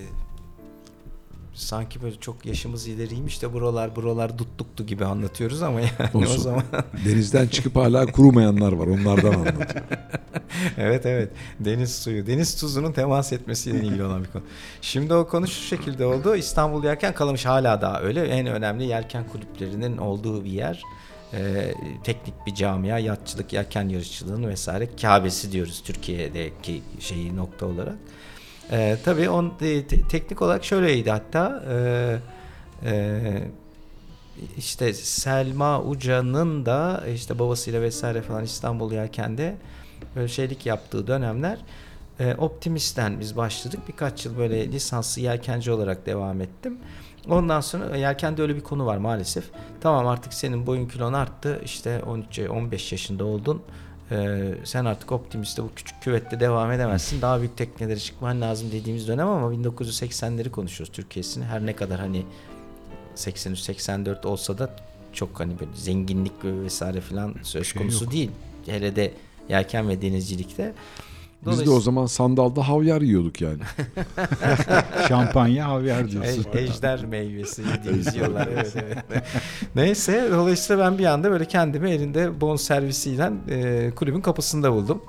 sanki böyle çok yaşımız ileriymiş de buralar buralar dutluktu gibi anlatıyoruz ama yani o Olsun. zaman Denizden çıkıp hala kurumayanlar var. Onlardan anlatıyor. evet evet deniz suyu deniz tuzunun temas etmesiyle ilgili olan bir konu. Şimdi o konu şu şekilde oldu. İstanbul Yelken Kalamış hala daha öyle. En önemli yelken kulüplerinin olduğu bir yer. Ee, teknik bir camia, yatçılık, yelken yarışçılığının vesaire Kabe'si diyoruz Türkiye'deki şeyi nokta olarak. Ee, tabii on, te- te- teknik olarak şöyleydi hatta e, e, işte Selma Uca'nın da işte babasıyla vesaire falan İstanbul Yelken'de böyle şeylik yaptığı dönemler e, Optimist'ten biz başladık. Birkaç yıl böyle lisanslı yelkenci olarak devam ettim. Ondan sonra yelkende öyle bir konu var maalesef. Tamam artık senin boyun kilon arttı. İşte 13 15 yaşında oldun. Ee, sen artık Optimist'te bu küçük küvette devam edemezsin. Daha büyük teknelere çıkman lazım dediğimiz dönem ama 1980'leri konuşuyoruz Türkiye'sini. Her ne kadar hani 83-84 olsa da çok hani böyle zenginlik ve vesaire falan söz Şey konusu yok. değil. Hele de yelken ve denizcilikte. Biz de o zaman sandalda havyar yiyorduk yani. Şampanya havyar diyorsun. E- ejder meyvesi yediğimiz yıllar evet evet. Neyse dolayısıyla ben bir anda böyle kendimi elinde bon servisiyle e, kulübün kapısında buldum.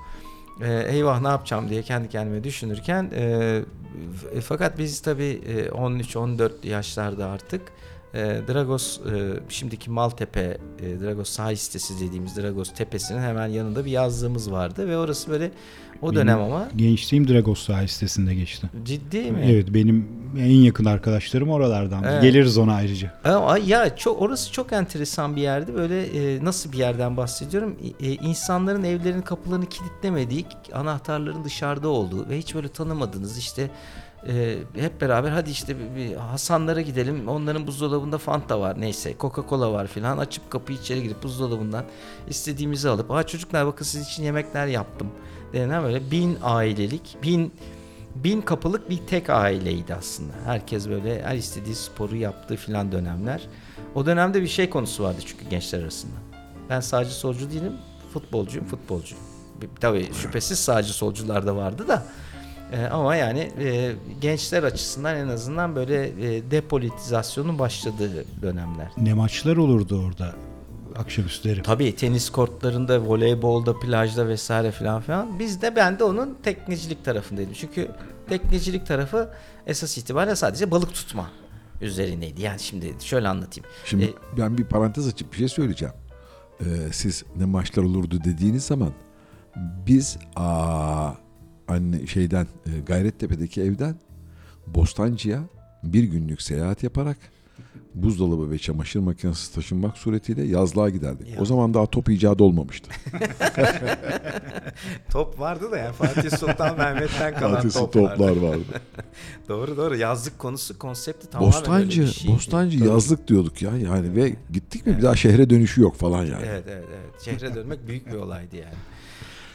E, eyvah ne yapacağım diye kendi kendime düşünürken e, f- fakat biz tabii e, 13-14 yaşlarda artık e, Dragos e, şimdiki Maltepe e, Dragos sahil sitesi dediğimiz Dragos tepesinin hemen yanında bir yazlığımız vardı ve orası böyle o dönem Benim ama Gençliğim Dragos sahil sitesinde geçti. ciddi mi? Evet benim en yakın arkadaşlarım oralardan. Evet. Geliriz ona ayrıca. Ya çok orası çok enteresan bir yerdi. Böyle e, nasıl bir yerden bahsediyorum? E, insanların evlerinin kapılarını kilitlemediği, anahtarların dışarıda olduğu ve hiç böyle tanımadığınız işte e, hep beraber hadi işte bir, bir Hasanlara gidelim. Onların buzdolabında Fanta var neyse Coca-Cola var filan. Açıp kapıyı içeri girip buzdolabından istediğimizi alıp aa çocuklar bakın sizin için yemekler yaptım denen böyle bin ailelik, bin bin kapılık bir tek aileydi aslında. Herkes böyle her istediği sporu yaptığı filan dönemler. O dönemde bir şey konusu vardı çünkü gençler arasında. Ben sadece solcu değilim, futbolcuyum, futbolcuyum. Bir- Tabii şüphesiz sağcı solcular da vardı da. Ee, ama yani e, gençler açısından en azından böyle e, depolitizasyonun başladığı dönemler. Ne maçlar olurdu orada akşamüstleri. Tabii tenis kortlarında, voleybolda, plajda vesaire filan filan. Biz de ben de onun teknecilik tarafındaydım. Çünkü teknecilik tarafı esas itibariyle sadece balık tutma üzerineydi. Yani şimdi şöyle anlatayım. Şimdi E, ben bir parantez açıp bir şey söyleyeceğim. Ee, siz ne maçlar olurdu dediğiniz zaman biz aa, anne şeyden e, Gayrettepe'deki evden Bostancı'ya bir günlük seyahat yaparak buzdolabı ve çamaşır makinesi taşınmak suretiyle yazlığa giderdik. Ya. O zaman daha top icadı olmamıştı. top vardı da yani Fatih Sultan Mehmet'ten kalan Fatih'si top toplar vardı. Doğru doğru yazlık konusu konsepti tamamen öyle Bostancı, bir şeydi. Bostancı Tabii. yazlık diyorduk ya yani ve gittik mi bir daha şehre dönüşü yok falan yani. Evet evet evet. Şehre dönmek büyük bir olaydı yani.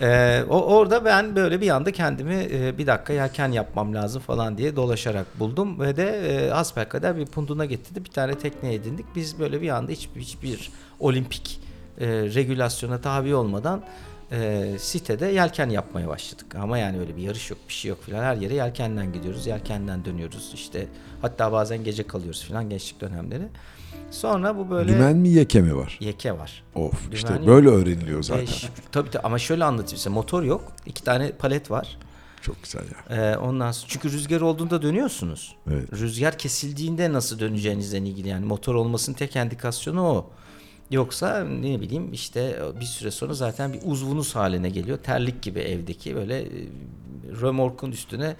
Ee, o orada ben böyle bir anda kendimi e, bir dakika yelken yapmam lazım falan diye dolaşarak buldum ve de e, hasbelkader bir punduna getirdi bir tane tekne edindik. Biz böyle bir anda hiçbir, hiçbir olimpik e, regülasyona tabi olmadan e, sitede yelken yapmaya başladık. Ama yani öyle bir yarış yok bir şey yok filan her yere yelkenden gidiyoruz yelkenden dönüyoruz işte hatta bazen gece kalıyoruz filan gençlik dönemleri. Sonra bu böyle Dümen mi yeke mi var? yeke var. Of işte Dümen böyle öğreniliyor zaten. Beş. Tabii tabii ama şöyle anlatayım size. Motor yok. iki tane palet var. Çok güzel ya. Ee, ondan sonra çünkü rüzgar olduğunda dönüyorsunuz. Evet. Rüzgar kesildiğinde nasıl döneceğinizle ilgili yani motor olmasının tek indikasyonu o. Yoksa ne bileyim işte bir süre sonra zaten bir uzvunuz haline geliyor. Terlik gibi evdeki böyle e, römorkun üstüne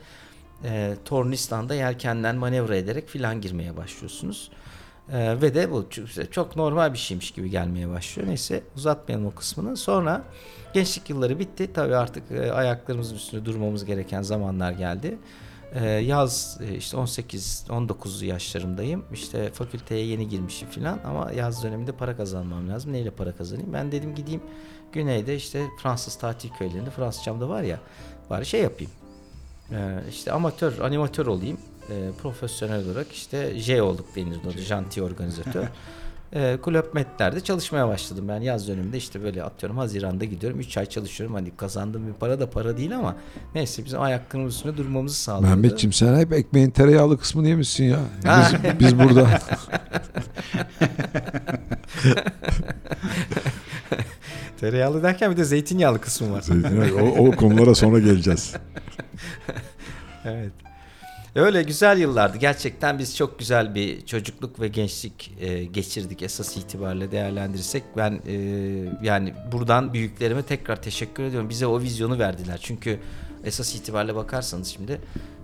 e, tornistanda yelkenden manevra ederek filan girmeye başlıyorsunuz. E, ve de bu çok- normal bir şeymiş gibi gelmeye başlıyor. Neyse uzatmayalım o kısmını. Sonra gençlik yılları bitti. Tabii artık e, ayaklarımızın üstünde durmamız gereken zamanlar geldi. E, yaz e, işte 18-19 yaşlarımdayım. İşte fakülteye yeni girmişim filan ama yaz döneminde para kazanmam lazım. Neyle para kazanayım? Ben dedim gideyim güneyde işte Fransız tatil köylerinde Fransızcam da var ya bari şey yapayım. Ee, işte amatör, animatör olayım. Ee, profesyonel olarak işte J olduk denir o da janti organizatör. Ee, Kulüp Metler'de çalışmaya başladım. Ben yaz döneminde işte böyle atıyorum Haziran'da gidiyorum. 3 ay çalışıyorum. Hani kazandığım bir para da para değil ama neyse bizim ayaklarımız üstünde durmamızı sağladı. Mehmetciğim sen hep ekmeğin tereyağlı kısmını yemişsin ya. Biz, biz burada Tereyağlı derken bir de zeytinyağlı kısmı var. o, o konulara sonra geleceğiz. Evet. Öyle güzel yıllardı. Gerçekten biz çok güzel bir çocukluk ve gençlik e, geçirdik esas itibariyle değerlendirirsek. Ben e, yani buradan büyüklerime tekrar teşekkür ediyorum. Bize o vizyonu verdiler. Çünkü esas itibariyle bakarsanız şimdi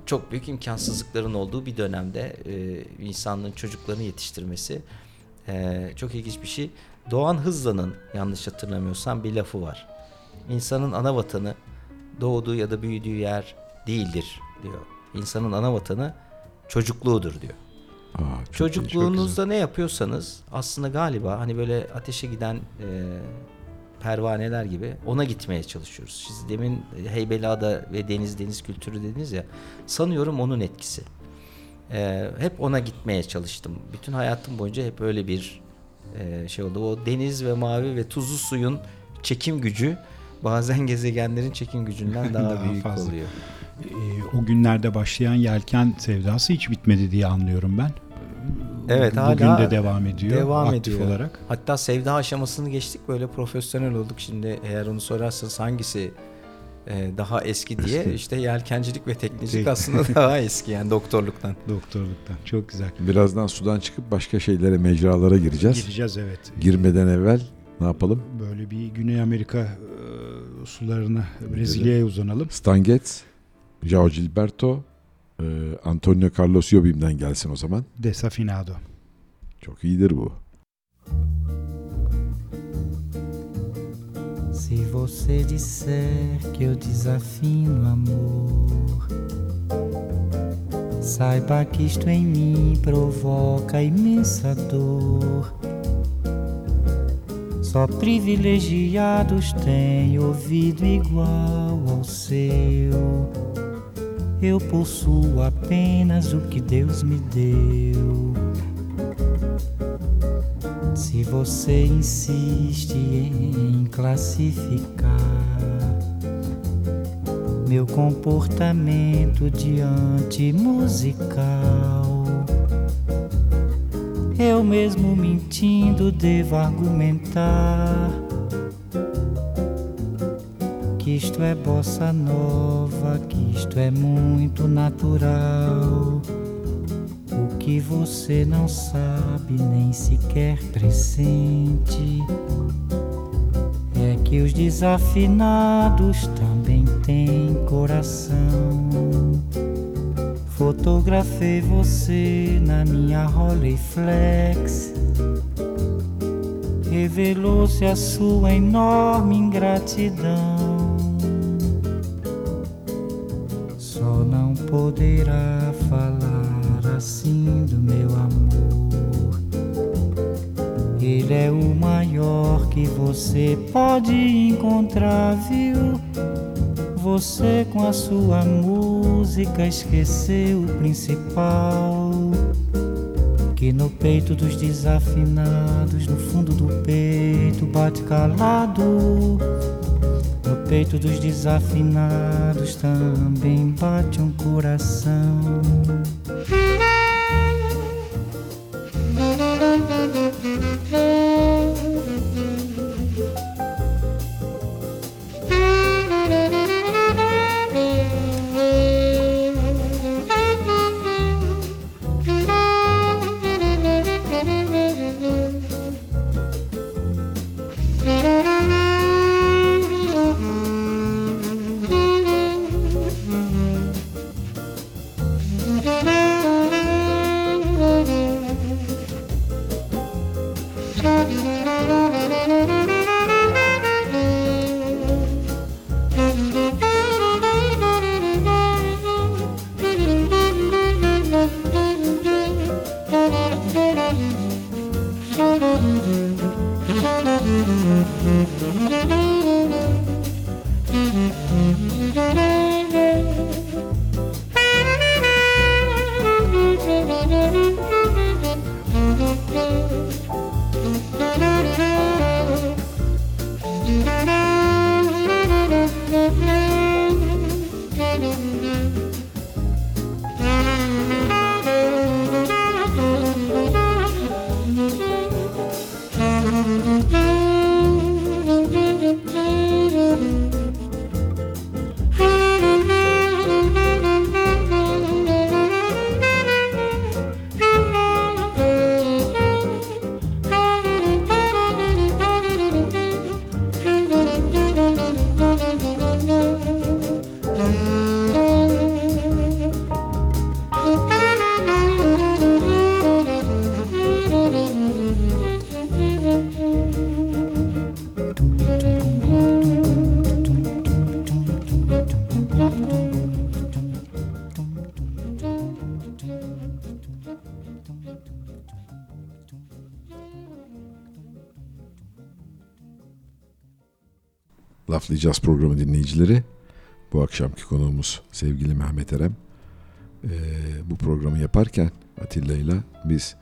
çok büyük imkansızlıkların olduğu bir dönemde e, insanlığın çocuklarını yetiştirmesi e, çok ilginç bir şey. Doğan Hızla'nın yanlış hatırlamıyorsam bir lafı var. İnsanın ana vatanı doğduğu ya da büyüdüğü yer değildir diyor. İnsanın ana vatanı çocukluğudur diyor. Aa, çok Çocukluğunuzda ne yapıyorsanız aslında galiba hani böyle ateşe giden e, pervaneler gibi ona gitmeye çalışıyoruz. Siz demin Heybeliada ve deniz deniz kültürü dediniz ya sanıyorum onun etkisi. E, hep ona gitmeye çalıştım. Bütün hayatım boyunca hep öyle bir e, şey oldu. O deniz ve mavi ve tuzlu suyun çekim gücü bazen gezegenlerin çekim gücünden daha, Daha büyük fazla. oluyor. Ee, o günlerde başlayan yelken sevdası hiç bitmedi diye anlıyorum ben. Evet Bugün hala de devam ediyor. Devam aktif ediyor. olarak. Hatta sevda aşamasını geçtik böyle profesyonel olduk. Şimdi eğer onu sorarsanız hangisi e, daha eski diye işte yelkencilik ve teknecilik Tek- aslında daha eski yani doktorluktan. Doktorluktan. Çok güzel. Birazdan sudan çıkıp başka şeylere, mecralara gireceğiz. Gireceğiz evet. Girmeden evvel ne yapalım? Böyle bir Güney Amerika e, sularına Brezilya'ya uzanalım. Stan Joao Gilberto, e, Antonio Carlos Jobim'den gelsin o zaman. Desafinado. Çok iyidir bu. Se você disser que eu desafino amor, saiba que isto em mim provoca imensa dor. Só privilegiados têm ouvido igual ao seu. Eu possuo apenas o que Deus me deu. Se você insiste em classificar meu comportamento diante musical, eu mesmo mentindo devo argumentar isto é bossa nova, que isto é muito natural. O que você não sabe nem sequer pressente é que os desafinados também têm coração. Fotografei você na minha Rolleiflex. Revelou-se a sua enorme ingratidão. Poderá falar assim do meu amor. Ele é o maior que você pode encontrar, viu? Você com a sua música esqueceu o principal. Que no peito dos desafinados, no fundo do peito, bate calado. Peito dos desafinados também bate um coração. Laflayacağız programı dinleyicileri. Bu akşamki konuğumuz sevgili Mehmet Erem. Ee, bu programı yaparken Atilla ile biz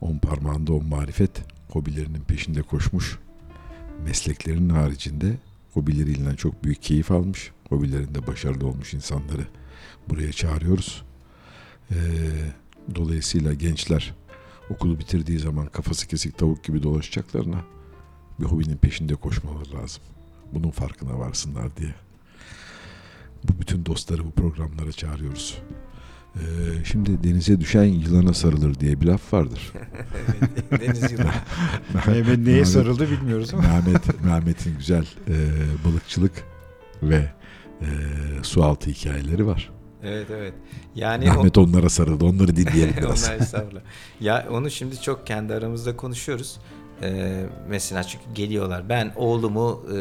on parmağında on marifet hobilerinin peşinde koşmuş mesleklerinin haricinde hobileriyle çok büyük keyif almış, hobilerinde başarılı olmuş insanları buraya çağırıyoruz. Ee, dolayısıyla gençler okulu bitirdiği zaman kafası kesik tavuk gibi dolaşacaklarına bir hobinin peşinde koşmaları lazım bunun farkına varsınlar diye. Bu bütün dostları bu programlara çağırıyoruz. Ee, şimdi denize düşen yılana sarılır diye bir laf vardır. Deniz yılanı. Mehmet neye Mehmet- sarıldı bilmiyoruz ama. Mehmet, Mehmet'in güzel e, balıkçılık ve e, su altı hikayeleri var. Evet evet. Yani o- Mehmet onlara sarıldı. Onları dinleyelim biraz. Onlar estağfurullah. Ya onu şimdi çok kendi aramızda konuşuyoruz. Ee, mesela çünkü geliyorlar. Ben oğlumu e,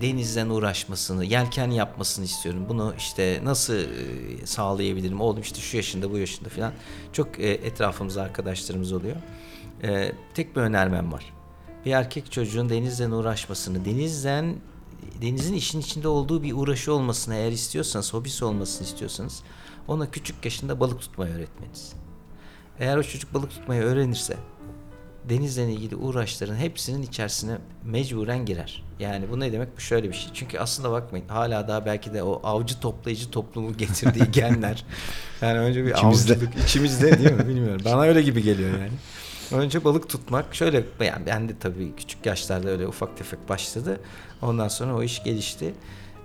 denizden uğraşmasını, yelken yapmasını istiyorum. Bunu işte nasıl e, sağlayabilirim? Oğlum işte şu yaşında, bu yaşında falan. Çok e, etrafımızda arkadaşlarımız oluyor. E, tek bir önermem var. Bir erkek çocuğun denizden uğraşmasını, denizden denizin işin içinde olduğu bir uğraşı olmasını eğer istiyorsanız, hobisi olmasını istiyorsanız ona küçük yaşında balık tutmayı öğretmeniz. Eğer o çocuk balık tutmayı öğrenirse denizle ilgili uğraşların hepsinin içerisine mecburen girer. Yani bu ne demek? Bu şöyle bir şey. Çünkü aslında bakmayın hala daha belki de o avcı toplayıcı toplumu getirdiği genler. Yani önce bir İçimizde. avcılık içimizde değil mi? Bilmiyorum. Bana öyle gibi geliyor yani. Önce balık tutmak şöyle yani ben de tabii küçük yaşlarda öyle ufak tefek başladı. Ondan sonra o iş gelişti.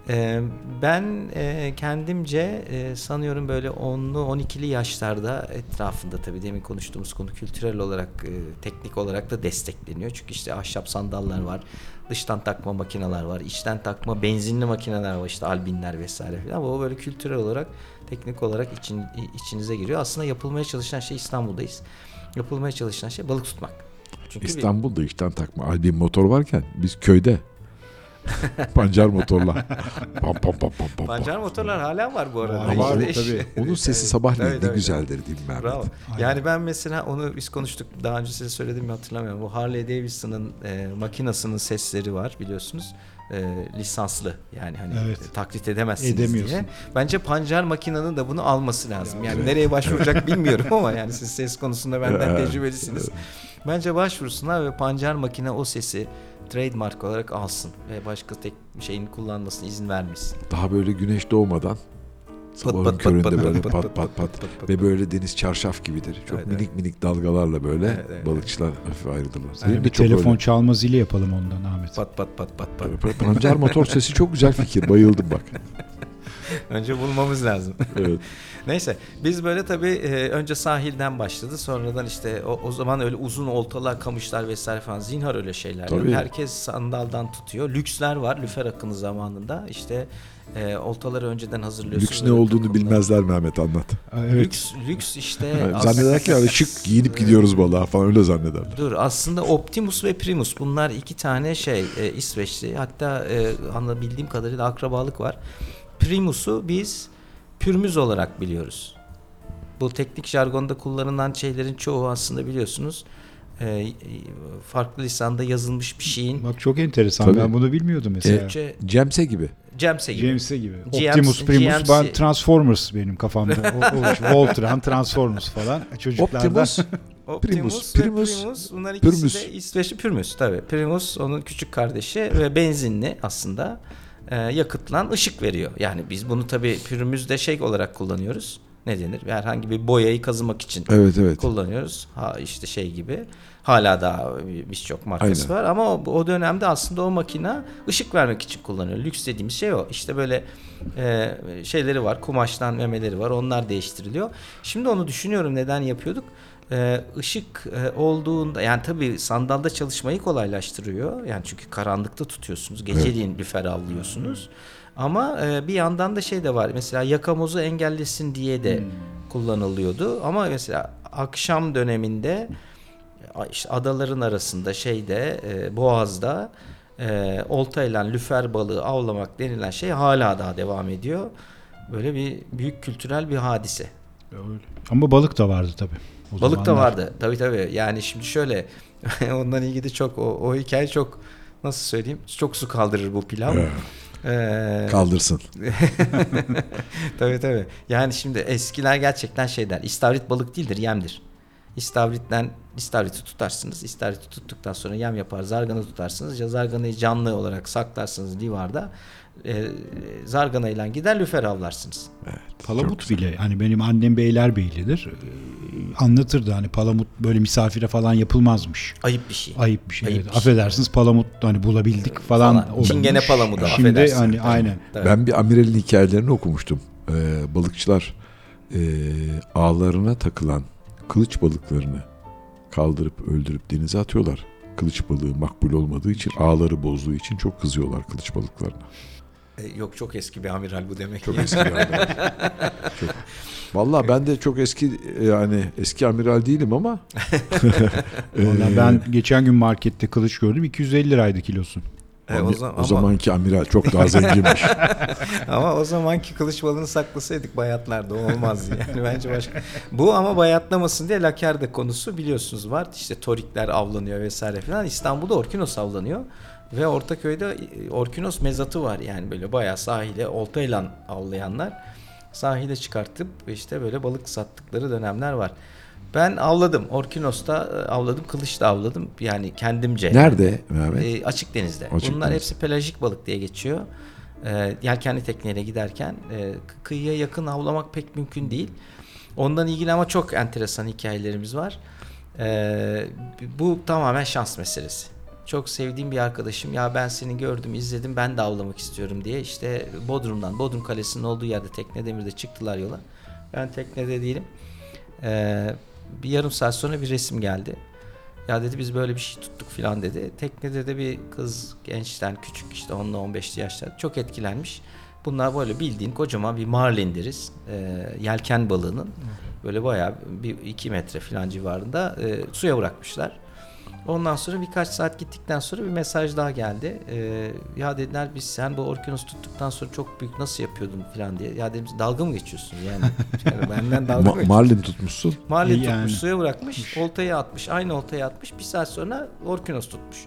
Ee, ben e, kendimce e, sanıyorum böyle 10'lu 12'li yaşlarda etrafında tabii demin konuştuğumuz konu kültürel olarak e, teknik olarak da destekleniyor. Çünkü işte ahşap sandallar var, dıştan takma makineler var, içten takma benzinli makineler var işte albinler vesaire falan. Ama o böyle kültürel olarak teknik olarak için, içinize giriyor. Aslında yapılmaya çalışan şey İstanbul'dayız. Yapılmaya çalışan şey balık tutmak. Çünkü bir- İstanbul'da işten takma. Albin motor varken biz köyde pancar motorla pam pam pam pam pam. Pancar motorlar hala var bu arada. Ama İşte- tabii. Onun sesi sabahleyin Evet, ne evet, güzeldir değil mi Mehmet? Bravo. Aynen. Yani ben mesela onu biz konuştuk. Daha önce size söyledim mi hatırlamıyorum. Bu Harley Davidson'ın e, makinasının sesleri var biliyorsunuz. E, lisanslı yani hani Evet. e, taklit edemezsiniz Edemiyorsun. diye. Bence pancar makinanın da bunu alması lazım. Yani nereye başvuracak bilmiyorum ama yani siz ses konusunda benden tecrübelisiniz. Bence başvursunlar ve pancar makine o sesi trademark olarak alsın ve başka tek şeyin kullanmasına izin vermesin. Daha böyle güneş doğmadan sabahın pat pat köründe pat böyle pat pat pat pat pat pat pat ve böyle deniz çarşaf gibidir. Çok Evet, minik minik dalgalarla böyle Evet, evet, balıkçılar hafif ayrılırlar. Yani bir telefon öyle. çalma zili yapalım ondan Ahmet. Pat pat pat pat pat. Pancar motor sesi çok güzel fikir. Bayıldım bak. Önce bulmamız lazım. Evet. Neyse biz böyle tabii e, önce sahilden başladı. Sonradan işte o, o zaman öyle uzun oltalar, kamışlar vesaire falan zinhar öyle şeyler. Tabii. Herkes sandaldan tutuyor. Lüksler var lüfer akını zamanında. İşte e, oltaları önceden hazırlıyorsun. Lüks ne olduğunu takımlar. bilmezler Mehmet anlat. Evet. Lüks, lüks işte. Yani zanneder ki öyle şık giyinip gidiyoruz balığa falan öyle zannederler. Dur aslında Optimus ve Primus bunlar iki tane şey e, İsveçli hatta e, anlayabildiğim kadarıyla akrabalık var. Primus'u biz pürmüz olarak biliyoruz. Bu teknik jargonda kullanılan şeylerin çoğu aslında biliyorsunuz e, e, farklı lisanda yazılmış bir şeyin Bak çok enteresan. Tabii. Ben bunu bilmiyordum mesela. Türkçe Cemse gibi. Cemse gibi. James'e gibi. GMC Optimus Primus. GMC. Ben Transformers benim kafamda. O, o, Voltron, Transformers falan. Çocuklarda. Optimus. Optimus, Primus, Primus, Primus. Bunlar ikisi Pürmüz. de İsveçli Pürmüz tabii. Primus onun küçük kardeşi ve benzinli aslında e, yakıtlan ışık veriyor. Yani biz bunu tabii Pürmüz'de şey olarak kullanıyoruz. Ne denir? Herhangi bir boyayı kazımak için Evet evet. kullanıyoruz. Ha işte şey gibi. Hala daha birçok markası Aynen. var ama o, dönemde aslında o makina ışık vermek için kullanıyor. Lüks dediğimiz şey o. İşte böyle e, şeyleri var. Kumaştan memeleri var. Onlar değiştiriliyor. Şimdi onu düşünüyorum neden yapıyorduk. E, ışık e, olduğunda yani tabii sandalda çalışmayı kolaylaştırıyor. Yani çünkü karanlıkta tutuyorsunuz. Geceliğin bir ferahlıyorsunuz. Ama e, bir yandan da şey de var. Mesela yakamozu engellesin diye de kullanılıyordu. Ama mesela akşam döneminde işte adaların arasında şeyde e, Boğaz'da e, oltayla lüfer balığı avlamak denilen şey hala daha devam ediyor. Böyle bir büyük kültürel bir hadise. Öyle. Ama balık da vardı tabii. o Balık da zamanlar. vardı. Tabii tabii. Yani şimdi şöyle ondan ilgili çok o, o hikaye çok nasıl söyleyeyim? Çok su kaldırır bu pilav. Ee, Kaldırsın. tabii tabii. Yani şimdi eskiler gerçekten şey der. İstavrit balık değildir, yemdir. İstavritten istavriti tutarsınız. İstavriti tuttuktan sonra yem yapar, zargana tutarsınız. Ya zarganayı canlı olarak saklarsınız livarda. E, zarganayla gider lüfer avlarsınız. Palamut bile hani benim annem Beylerbeyi'lidir. Ee, Anlatırdı hani palamut böyle misafire falan yapılmazmış. Ayıp bir şey. Ayıp bir şey. Ayıp evet. bir şey. Affedersiniz palamut hani bulabildik falan. Falan. olmuş. Çingene palamudu, Şimdi affedersin. hani Tabii. aynen. Tabii. Ben bir amiralin hikayelerini okumuştum. Ee, balıkçılar e, ağlarına takılan kılıç balıklarını kaldırıp öldürüp denize atıyorlar. Kılıç balığı makbul olmadığı için ağları bozduğu için çok kızıyorlar kılıç balıklarına. E, yok çok eski bir amiral bu demek. Çok eski bir amiral. Çok. Vallahi ben de çok eski yani eski amiral değilim ama Vallahi ben geçen gün markette kılıç gördüm 250 liraydı kilosu. E, o, o, zaman, ama, zamanki amiral çok daha zenginmiş. ama o zamanki kılıç balığını saklasaydık bayatlarda o olmazdı yani bence başka. Bu ama bayatlamasın diye lakerde konusu biliyorsunuz var. İşte torikler avlanıyor vesaire falan. İstanbul'da orkinos avlanıyor. Ve Ortaköy'de e, orkinos mezatı var yani böyle bayağı sahile oltayla avlayanlar sahile çıkartıp işte böyle balık sattıkları dönemler var. Ben avladım. Orkinos'ta e, avladım. Kılıçta avladım. Yani kendimce. Nerede Mehmet? E, açık denizde. Açık Bunlar deniz. hepsi pelajik balık diye geçiyor. E, yelkenli tekneyle giderken e, kıyıya yakın avlamak pek mümkün değil. Ondan ilgili ama çok enteresan hikayelerimiz var. E, bu tamamen şans meselesi. Çok sevdiğim bir arkadaşım ya ben seni gördüm izledim ben de avlamak istiyorum diye işte Bodrum'dan Bodrum Kalesi'nin olduğu yerde tekne demirde çıktılar yola. Ben teknede değilim. E, bir yarım saat sonra bir resim geldi. Ya dedi biz böyle bir şey tuttuk filan dedi. Teknede de bir kız gençten küçük işte 10'la 15'li yaşlar çok etkilenmiş. Bunlar böyle bildiğin kocaman bir marlin deriz. Ee, yelken balığının böyle bayağı bir 2 metre filan civarında e, suya bırakmışlar. Ondan sonra birkaç saat gittikten sonra bir mesaj daha geldi. Ee, ya dediler biz sen bu orkinos tuttuktan sonra çok büyük nasıl yapıyordun filan diye. Ya dedim dalga mı geçiyorsun yani? yani benden dalga mı Ma- geçiyorsun? Marlin tutmuşsun. Marlin Yani. tutmuş, suya bırakmış, oltayı atmış, aynı oltayı atmış. Bir saat sonra orkinos tutmuş.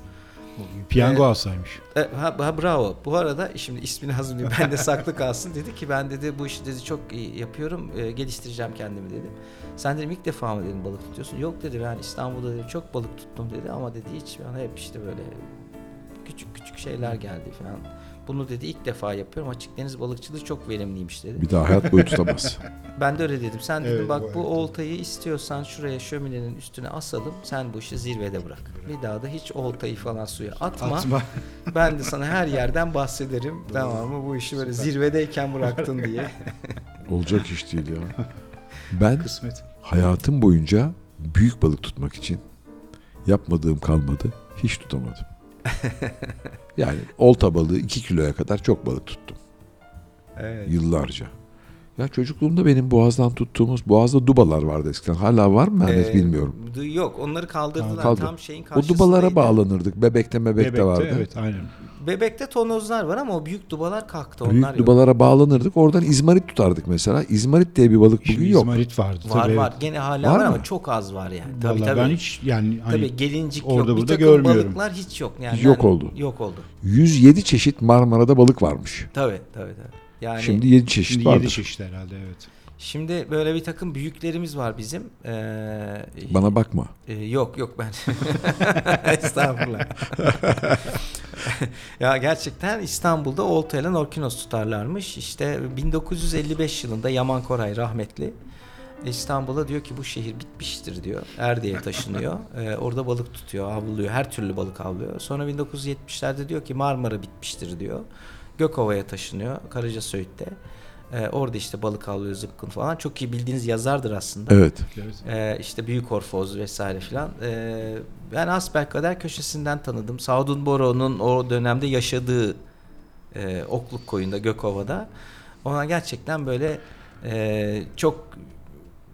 Piyango Ee, alsaymış. E, ha, ha, bravo. Bu arada şimdi ismini hazırlayayım. Ben de saklı kalsın. Dedi ki ben dedi bu işi dedi çok iyi yapıyorum. e, geliştireceğim kendimi dedi. Sen dedim ilk defa mı dedim balık tutuyorsun? Yok dedi ben İstanbul'da dedi, çok balık tuttum dedi ama dedi hiç bana hep işte böyle küçük küçük şeyler geldi falan. Bunu dedi ilk defa yapıyorum. Açık deniz balıkçılığı çok verimliymiş dedi. Bir daha hayat boyu tutamaz. Ben de öyle dedim. Sen dedim Evet, bak bu bu oltayı istiyorsan şuraya şöminenin üstüne asalım. Sen bu işi zirvede bırak. Bir daha da hiç oltayı falan suya atma. Atma. Ben de sana her yerden bahsederim. tamam mı? Bu işi böyle zirvedeyken bıraktın diye. Olacak iş değil ya. Ben Kısmet. hayatım boyunca büyük balık tutmak için yapmadığım kalmadı. Hiç tutamadım. Yani olta balığı 2 kiloya kadar çok balık tuttum. evet. Yıllarca. Ya çocukluğumda benim boğazdan tuttuğumuz boğazda dubalar vardı eskiden. Hala var mı Mehmet Ee, bilmiyorum. Yok onları kaldırdılar. Kaldı. Tam şeyin O dubalara bağlanırdık. Bebekte mebekte Bebekte, vardı. evet aynen. Bebekte tonozlar var ama o büyük dubalar kalktı. Onlar Büyük yok. dubalara bağlanırdık. Oradan izmarit tutardık mesela. İzmarit diye bir balık bugün Şimdi yok. İzmarit vardı. Var tabii, var. evet. Gene hala Var var, mı? ama çok az var yani. Tabii Vallahi tabii. ben hiç yani hani Tabii gelincik orada yok. Bir burada takım görmüyorum. balıklar hiç yok. Yani Yok ben- oldu. Yok oldu. 107 çeşit Marmara'da balık varmış. Tabii tabii tabii. Yani Şimdi 7 çeşit şimdi vardır. 7 çeşit herhalde evet. Şimdi böyle bir takım büyüklerimiz var bizim. Ee, Bana bakma. e, yok yok ben. Estağfurullah. ya gerçekten İstanbul'da oltayla orkinos tutarlarmış. İşte 1955 yılında Yaman Koray rahmetli İstanbul'a diyor ki bu şehir bitmiştir diyor. Erde'ye taşınıyor. Ee, orada balık tutuyor, avlıyor. Her türlü balık avlıyor. Sonra 1970'lerde diyor ki Marmara bitmiştir diyor. Gökova'ya taşınıyor. Karaca Söğüt'te. Ee, orada işte balık avlıyor, zıpkın falan. Çok iyi bildiğiniz yazardır aslında. Evet. Ee, işte Büyük Orfoz vesaire filan. Ee, ben Asbelkader köşesinden tanıdım. Sadun Boro'nun o dönemde yaşadığı e, Okluk koyunda Gökova'da. Ona gerçekten böyle e, çok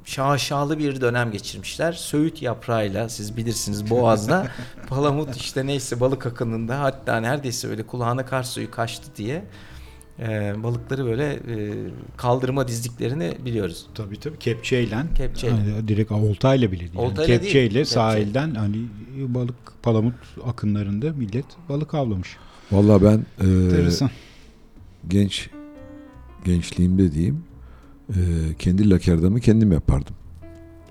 şaşalı bir dönem geçirmişler. Söğüt yaprağıyla siz bilirsiniz Boğaz'da palamut işte neyse balık akınında hatta neredeyse öyle kulağına kar suyu kaçtı diye e, balıkları böyle e, kaldırıma dizdiklerini biliyoruz. Tabii tabii kepçeyle. Kepçeyle. Hani direkt oltayla bile değil. Yani Oltayla değil, kepçeyle kepçe. sahilden hani balık palamut akınlarında millet balık avlamış. Vallahi ben e, Enteresan. genç gençliğimde diyeyim e, kendi lakerdamı kendim yapardım.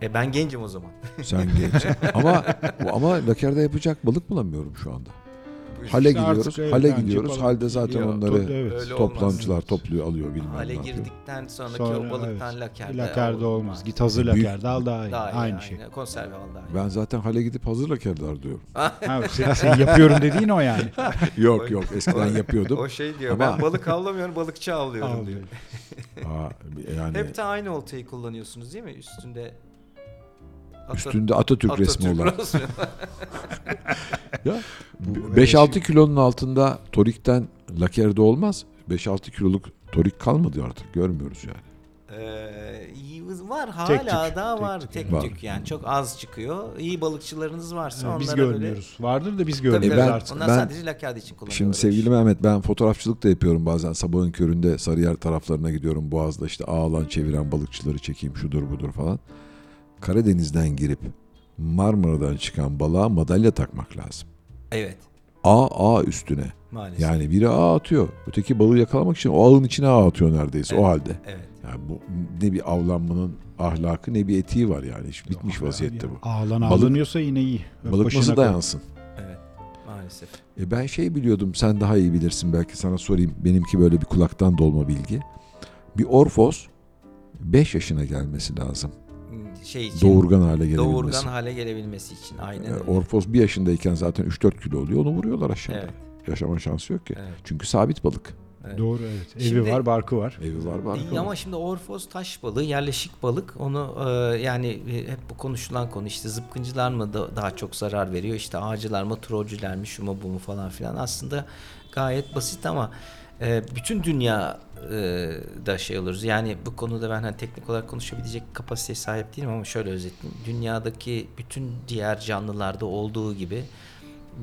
E ben gencim o zaman. Sen genç. ama ama lakerda yapacak balık bulamıyorum şu anda. Hale gidiyoruz. hale gidiyoruz. Halde zaten gidiyor. onları evet. Öyle toplamcılar olmaz. topluyor, alıyor bilmem Hale ne yapıyor. girdikten sonraki Sonra, o balıktan evet. lakerde, Lakerde olmaz. Git hazır Büyük- lakerde al daha iyi. Daha iyi, Aynı şey. Konserve al daha iyi. Ben zaten hale gidip hazır lakerler diyorum. Ha, sen, sen yapıyorum dediğin o yani. yok yok eskiden yapıyordum. O şey diyor Ama- ben balık avlamıyorum balıkçı avlıyorum Avlıyorum. diyor. Aa, yani Hep de aynı oltayı kullanıyorsunuz değil mi? Üstünde Ata- üstünde Atatürk, resmi Atatürk olan. resmi. Ya Bu 5-6 kilonun altında torikten lakerde olmaz. 5-6 kiloluk torik kalmadı artık. Görmüyoruz yani. Ee, var Tek hala tük, daha tek var tük. tek Var. tük yani çok az çıkıyor. İyi balıkçılarınız varsa onlara biz böyle görmüyoruz. Vardır da biz görmüyoruz tabii. ben- artık. Onlar ben- sadece lakerde için kullanıyorlar. Şimdi sevgili Mehmet ben fotoğrafçılık da yapıyorum bazen. Sabahın köründe Sarıyer taraflarına gidiyorum. Boğaz'da işte ağlan çeviren balıkçıları çekeyim şudur budur falan. Karadeniz'den girip Marmara'dan çıkan balığa madalya takmak lazım. Evet A A üstüne. maalesef. Yani biri ağ atıyor. Öteki balığı yakalamak için o ağın içine ağ atıyor neredeyse Evet. o halde. Evet. Yani bu ne bir avlanmanın ahlakı ne bir etiği var yani. Hiç bitmiş vaziyette bu. Ağlan Balık- ağlanıyorsa yine iyi. Balık Başına nasıl dayansın? Evet. Maalesef. E ben şey biliyordum sen daha iyi bilirsin belki sana sorayım. Benimki böyle bir kulaktan dolma bilgi. Bir orfos 5 yaşına gelmesi lazım. Şey için Doğurgan hale gelebilmesi. doğurgan hale gelebilmesi için aynen Yani öyle. orfos bir yaşındayken zaten 3-4 kilo oluyor onu vuruyorlar aşağıda. Evet. Yaşama şansı yok ki. Evet. Çünkü sabit balık. Evet. Doğru evet. Evi Şimdi- var, barkı var. Evi var var. İyi ama şimdi orfoz taş balığı, yerleşik balık. Onu e, yani e, hep bu konuşulan konu işte zıpkıncılar mı da, daha çok zarar veriyor? İşte ağacılar mı, trolcüler mi, şu mu bu mu falan filan. Aslında gayet basit ama e, bütün dünya da şey oluruz. Yani bu konuda ben hani teknik olarak konuşabilecek kapasiteye sahip değilim ama şöyle özetleyeyim. Dünyadaki bütün diğer canlılarda olduğu gibi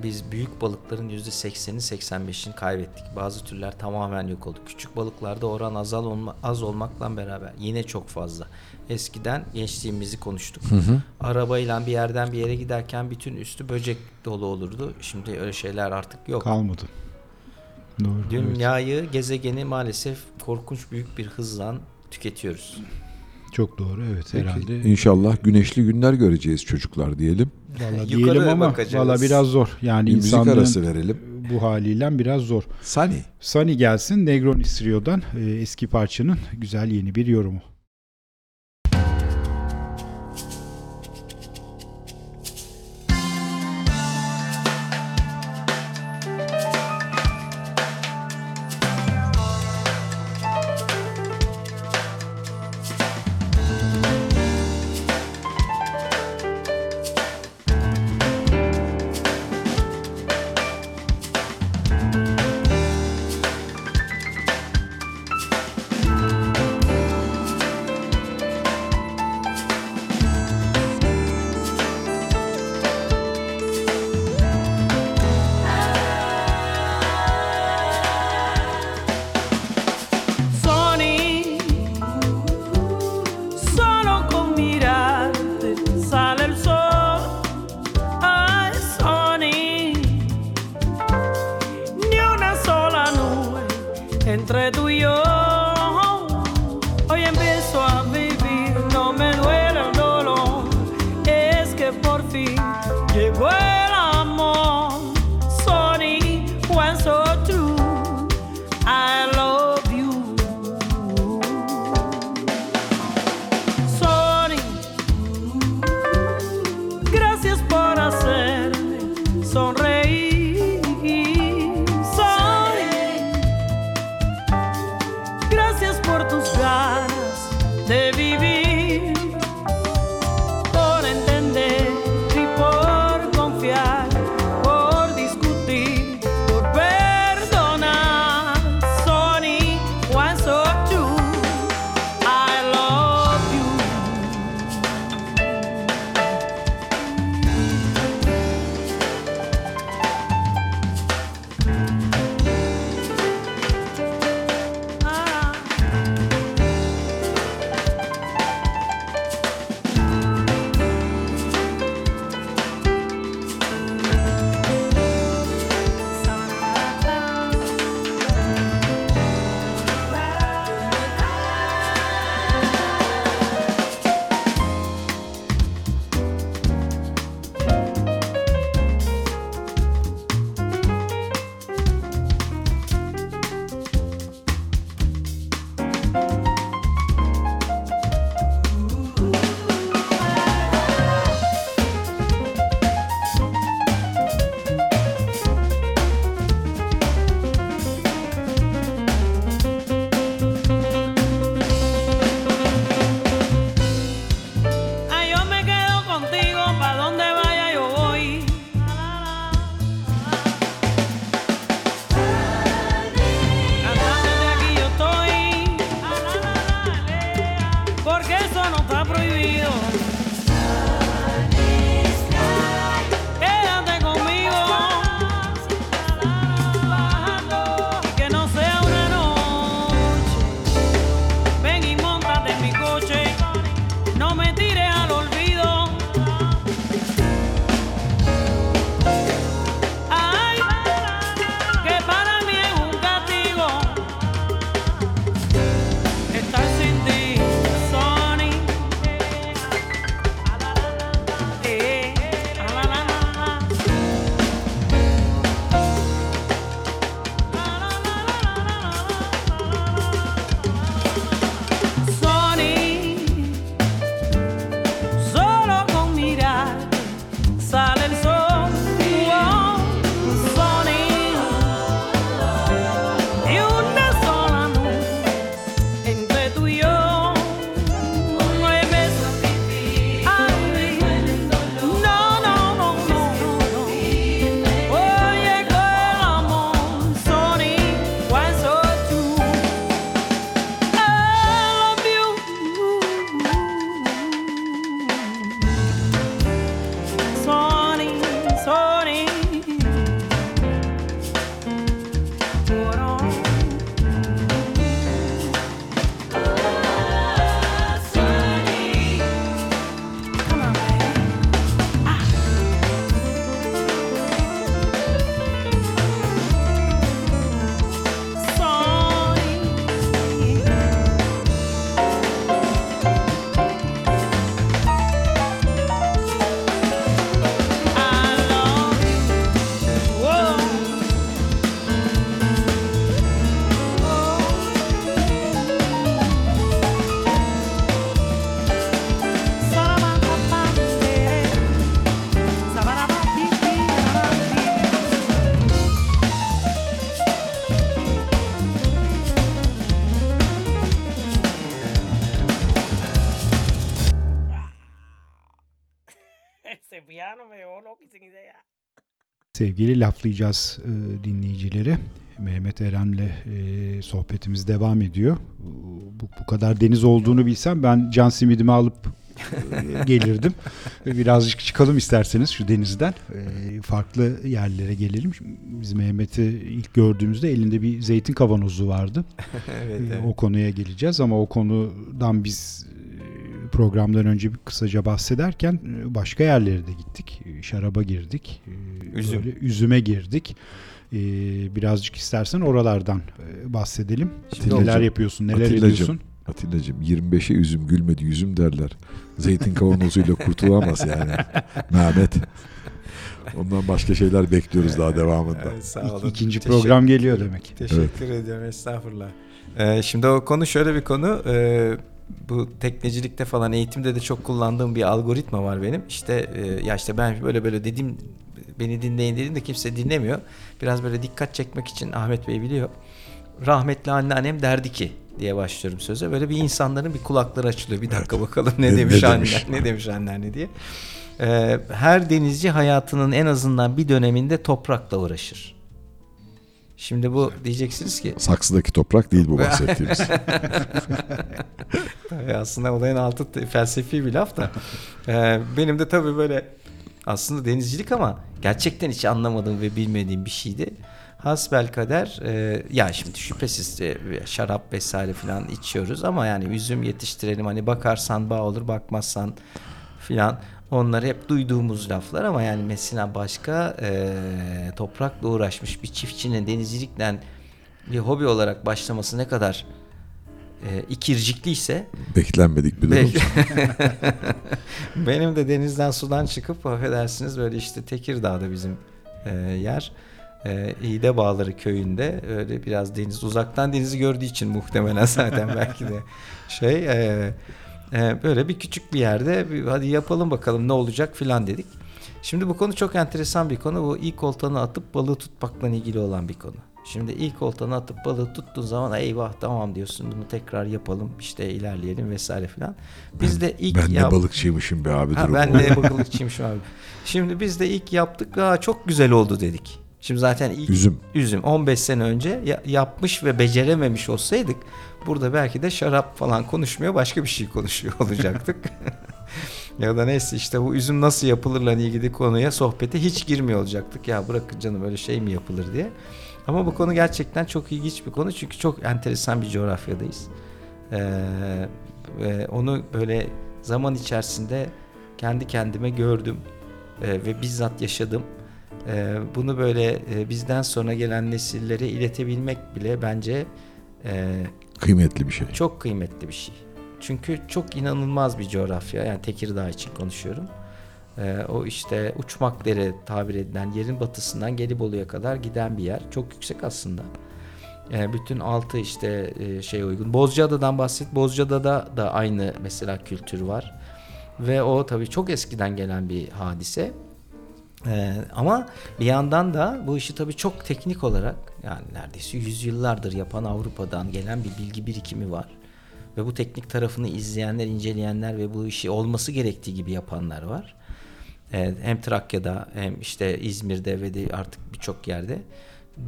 biz büyük balıkların %80'ini 85'ini kaybettik. Bazı türler tamamen yok oldu. Küçük balıklarda oran azal olma, az olmakla beraber yine çok fazla. Eskiden gençliğimizi konuştuk. Arabayla bir yerden bir yere giderken bütün üstü böcek dolu olurdu. Şimdi öyle şeyler artık yok. Kalmadı. Doğru. evet. Dünyayı, gezegeni maalesef korkunç büyük bir hızla tüketiyoruz. Çok doğru evet herhalde. İnşallah güneşli günler göreceğiz çocuklar diyelim. Valla Yukarı diyelim ama bakacağız. valla biraz zor. Yani Bir müzik arası verelim. bu haliyle biraz zor. Sunny. Sunny gelsin Negronis Rio'dan e, eski parçanın güzel yeni bir yorumu. Sevgili laflayacağız e, dinleyicileri. Mehmet Eren'le e, sohbetimiz devam ediyor. Bu, bu kadar deniz olduğunu bilsem ben can simidimi alıp e, gelirdim. Birazcık çıkalım isterseniz şu denizden. E, farklı yerlere gelelim. Biz Mehmet'i ilk gördüğümüzde elinde bir zeytin kavanozu vardı. evet, E, evet. O konuya geleceğiz ama o konudan biz programdan önce bir kısaca bahsederken e, başka yerlere de gittik. E, Şaraba girdik. e, Üzüm. böyle üzüme girdik. Birazcık istersen oralardan bahsedelim. Şimdi neler hocam, yapıyorsun, neler Atilla'cığım, ediyorsun? Atilla'cığım 25'e üzüm gülmedi yüzüm derler. Zeytin kavanozuyla kurtulamaz yani. Mehmet. Ondan başka şeyler bekliyoruz daha devamında. Evet, sağ olun. İkinci Teşekkür- program geliyor demek. Teşekkür ediyorum estağfurullah. Ee, şimdi o konu şöyle bir konu. Ee, bu teknecilikte falan eğitimde de çok kullandığım bir algoritma var benim. İşte e, ya işte ben böyle böyle dedim beni dinleyin dedim de kimse dinlemiyor. Biraz böyle dikkat çekmek için Ahmet Bey biliyor. Rahmetli anneannem derdi ki diye başlıyorum söze. Böyle bir insanların bir kulakları açılıyor. Bir dakika bakalım ne, Ne- demiş ne ne demiş anneanne diye. Ee, her denizci hayatının en azından bir döneminde toprakla uğraşır. Şimdi bu diyeceksiniz ki Saksıdaki toprak değil bu bahsettiğimiz. Tabii aslında olayın altı felsefi bir laf da. Ee, benim de tabii böyle aslında denizcilik ama gerçekten hiç anlamadığım ve bilmediğim bir şeydi. Hasbel kader e, ya şimdi şüphesiz e, şarap vesaire falan içiyoruz ama yani üzüm yetiştirelim hani bakarsan bağ olur bakmazsan filan onlar hep duyduğumuz laflar ama yani mesela başka e, toprakla uğraşmış bir çiftçinin denizcilikten bir hobi olarak başlaması ne kadar e, ikircikliyse Beklenmedik bir durum. Belki- Benim de denizden sudan çıkıp affedersiniz böyle işte Tekirdağ'da bizim e, yer. E, İğde Bağları köyünde öyle biraz deniz uzaktan denizi gördüğü için muhtemelen zaten belki de şey e, e, böyle bir küçük bir yerde bir, hadi yapalım bakalım ne olacak filan dedik. Şimdi bu konu çok enteresan bir konu. Bu ilk oltanı atıp balığı tutmakla ilgili olan bir konu. Şimdi ilk oltanı atıp balığı tuttuğun zaman eyvah tamam diyorsun bunu tekrar yapalım işte ilerleyelim vesaire filan. Biz de ilk ben yap- balıkçıymışım be abi Ha, ben de balıkçıymışım abi. Şimdi biz de ilk yaptık. Aa, çok güzel oldu dedik. Şimdi zaten ilk Üzüm. üzüm 15 sene önce ya- yapmış ve becerememiş olsaydık burada belki de şarap falan konuşmuyor başka bir şey konuşuyor olacaktık. ya da neyse işte bu üzüm nasıl yapılırla ilgili konuya sohbete hiç girmiyor olacaktık. Ya bırakın canım öyle şey mi yapılır diye. Ama bu konu gerçekten çok ilginç bir konu çünkü çok enteresan bir coğrafyadayız. Ee, onu böyle zaman içerisinde kendi kendime gördüm e, ve bizzat yaşadım. E, bunu böyle e, bizden sonra gelen nesillere iletebilmek bile bence e, Kıymetli bir şey. çok kıymetli bir şey. Çünkü çok inanılmaz bir coğrafya. Yani Tekirdağ için konuşuyorum. Ee, o işte uçmak dere tabir edilen yerin batısından Gelibolu'ya kadar giden bir yer. Çok yüksek aslında. Ee, bütün altı işte e, şey uygun. Bozcaada'dan bahset. Bozcaada'da da aynı mesela kültür var. Ve o tabii çok eskiden gelen bir hadise. Ee, ama bir yandan da bu işi tabii çok teknik olarak yani neredeyse yüzyıllardır yapan Avrupa'dan gelen bir bilgi birikimi var. Ve bu teknik tarafını izleyenler, inceleyenler ve bu işi olması gerektiği gibi yapanlar var. Ee, hem Trakya'da hem işte İzmir'de ve de artık birçok yerde.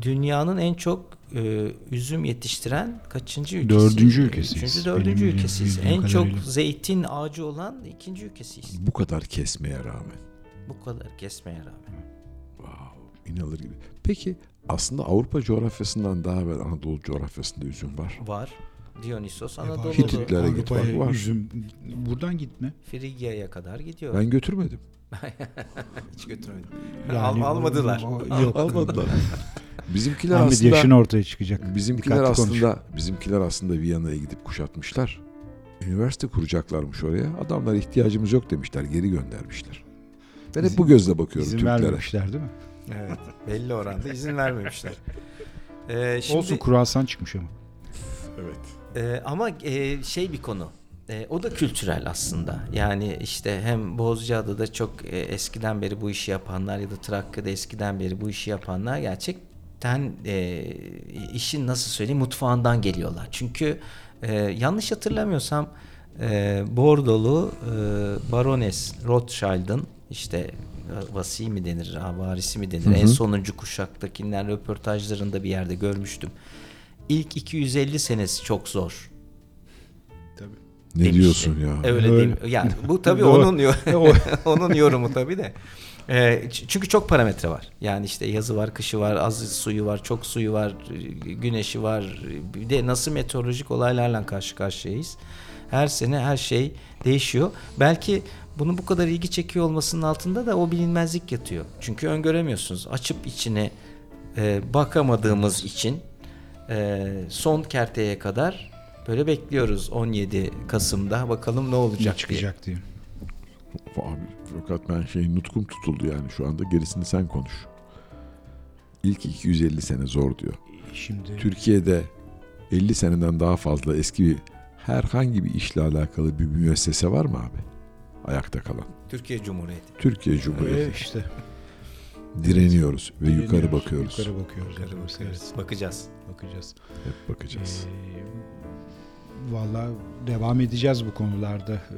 Dünyanın en çok e, üzüm yetiştiren kaçıncı ülkesi? Dördüncü ülkesiyiz. Üçüncü, dördüncü Benim ülkesiyiz. En çok kadarıyla. zeytin ağacı olan ikinci ülkesiyiz. Bu kadar kesmeye rağmen. Bu kadar kesmeye rağmen. Wow, inanılır gibi. Peki aslında Avrupa coğrafyasından daha evvel Anadolu coğrafyasında üzüm var. Var. Dionysos E, Anadolu'da. Hititler- Hitlere git bak, var. üzüm buradan gitme. Frigya'ya kadar gidiyor. Ben götürmedim. hiç götürmedim. Yani Al- almadılar. Yok. Almadılar. Bizimkiler Ahmet aslında yaşın ortaya çıkacak. bizimkiler Dikkatli aslında konuş. bizimkiler aslında Viyana'ya gidip kuşatmışlar. Üniversite kuracaklarmış oraya. Adamlar ihtiyacımız yok demişler. Geri göndermişler. Ben hep bu gözle bakıyorum İzin Türklere. vermemişler değil mi? Evet. Belli oranda izin vermemişler. Ee, şimdi, Olsun kruvasan çıkmış ama. Evet. e, ama e, şey bir konu. E, o da kültürel aslında. Yani işte hem Bozcaada'da çok e, eskiden beri bu işi yapanlar ya da Trakya'da eskiden beri bu işi yapanlar gerçekten e, işin nasıl söyleyeyim mutfağından geliyorlar. Çünkü e, yanlış hatırlamıyorsam e, Bordolu e, Barones Rothschild'ın işte vasi mi denir, varisi mi denir? En sonuncu kuşaktakiler röportajlarında bir yerde görmüştüm. İlk 250 senesi çok zor. Ne demişti. diyorsun ya? Öyle Öyle. değil? Yani bu tabii onun onun yorumu tabii de. Ee, çünkü çok parametre var. Yani işte yazı var, kışı var, az suyu var, çok suyu var, güneşi var. Bir de nasıl meteorolojik olaylarla karşı karşıyayız. Her sene her şey değişiyor. Belki bunun bu kadar ilgi çekiyor olmasının altında da o bilinmezlik yatıyor. Çünkü öngöremiyorsunuz. Açıp içine e, bakamadığımız için e, son kerteye kadar böyle bekliyoruz 17 Kasım'da bakalım ne olacak Ne diye. çıkacak diye. Abi fakat ben şey nutkum tutuldu yani şu anda gerisini sen konuş. İlk 250 sene zor diyor. Şimdi Türkiye'de 50 seneden daha fazla eski bir herhangi bir işle alakalı bir müessese var mı abi? Ayakta kalan. Türkiye Cumhuriyeti. Türkiye Cumhuriyeti. işte direniyoruz ve yukarı direniyoruz, bakıyoruz. Yukarı bakıyoruz. evet, evet, Bakacağız. bakacağız. Hep bakacağız. Ee, Valla devam edeceğiz bu konularda ee,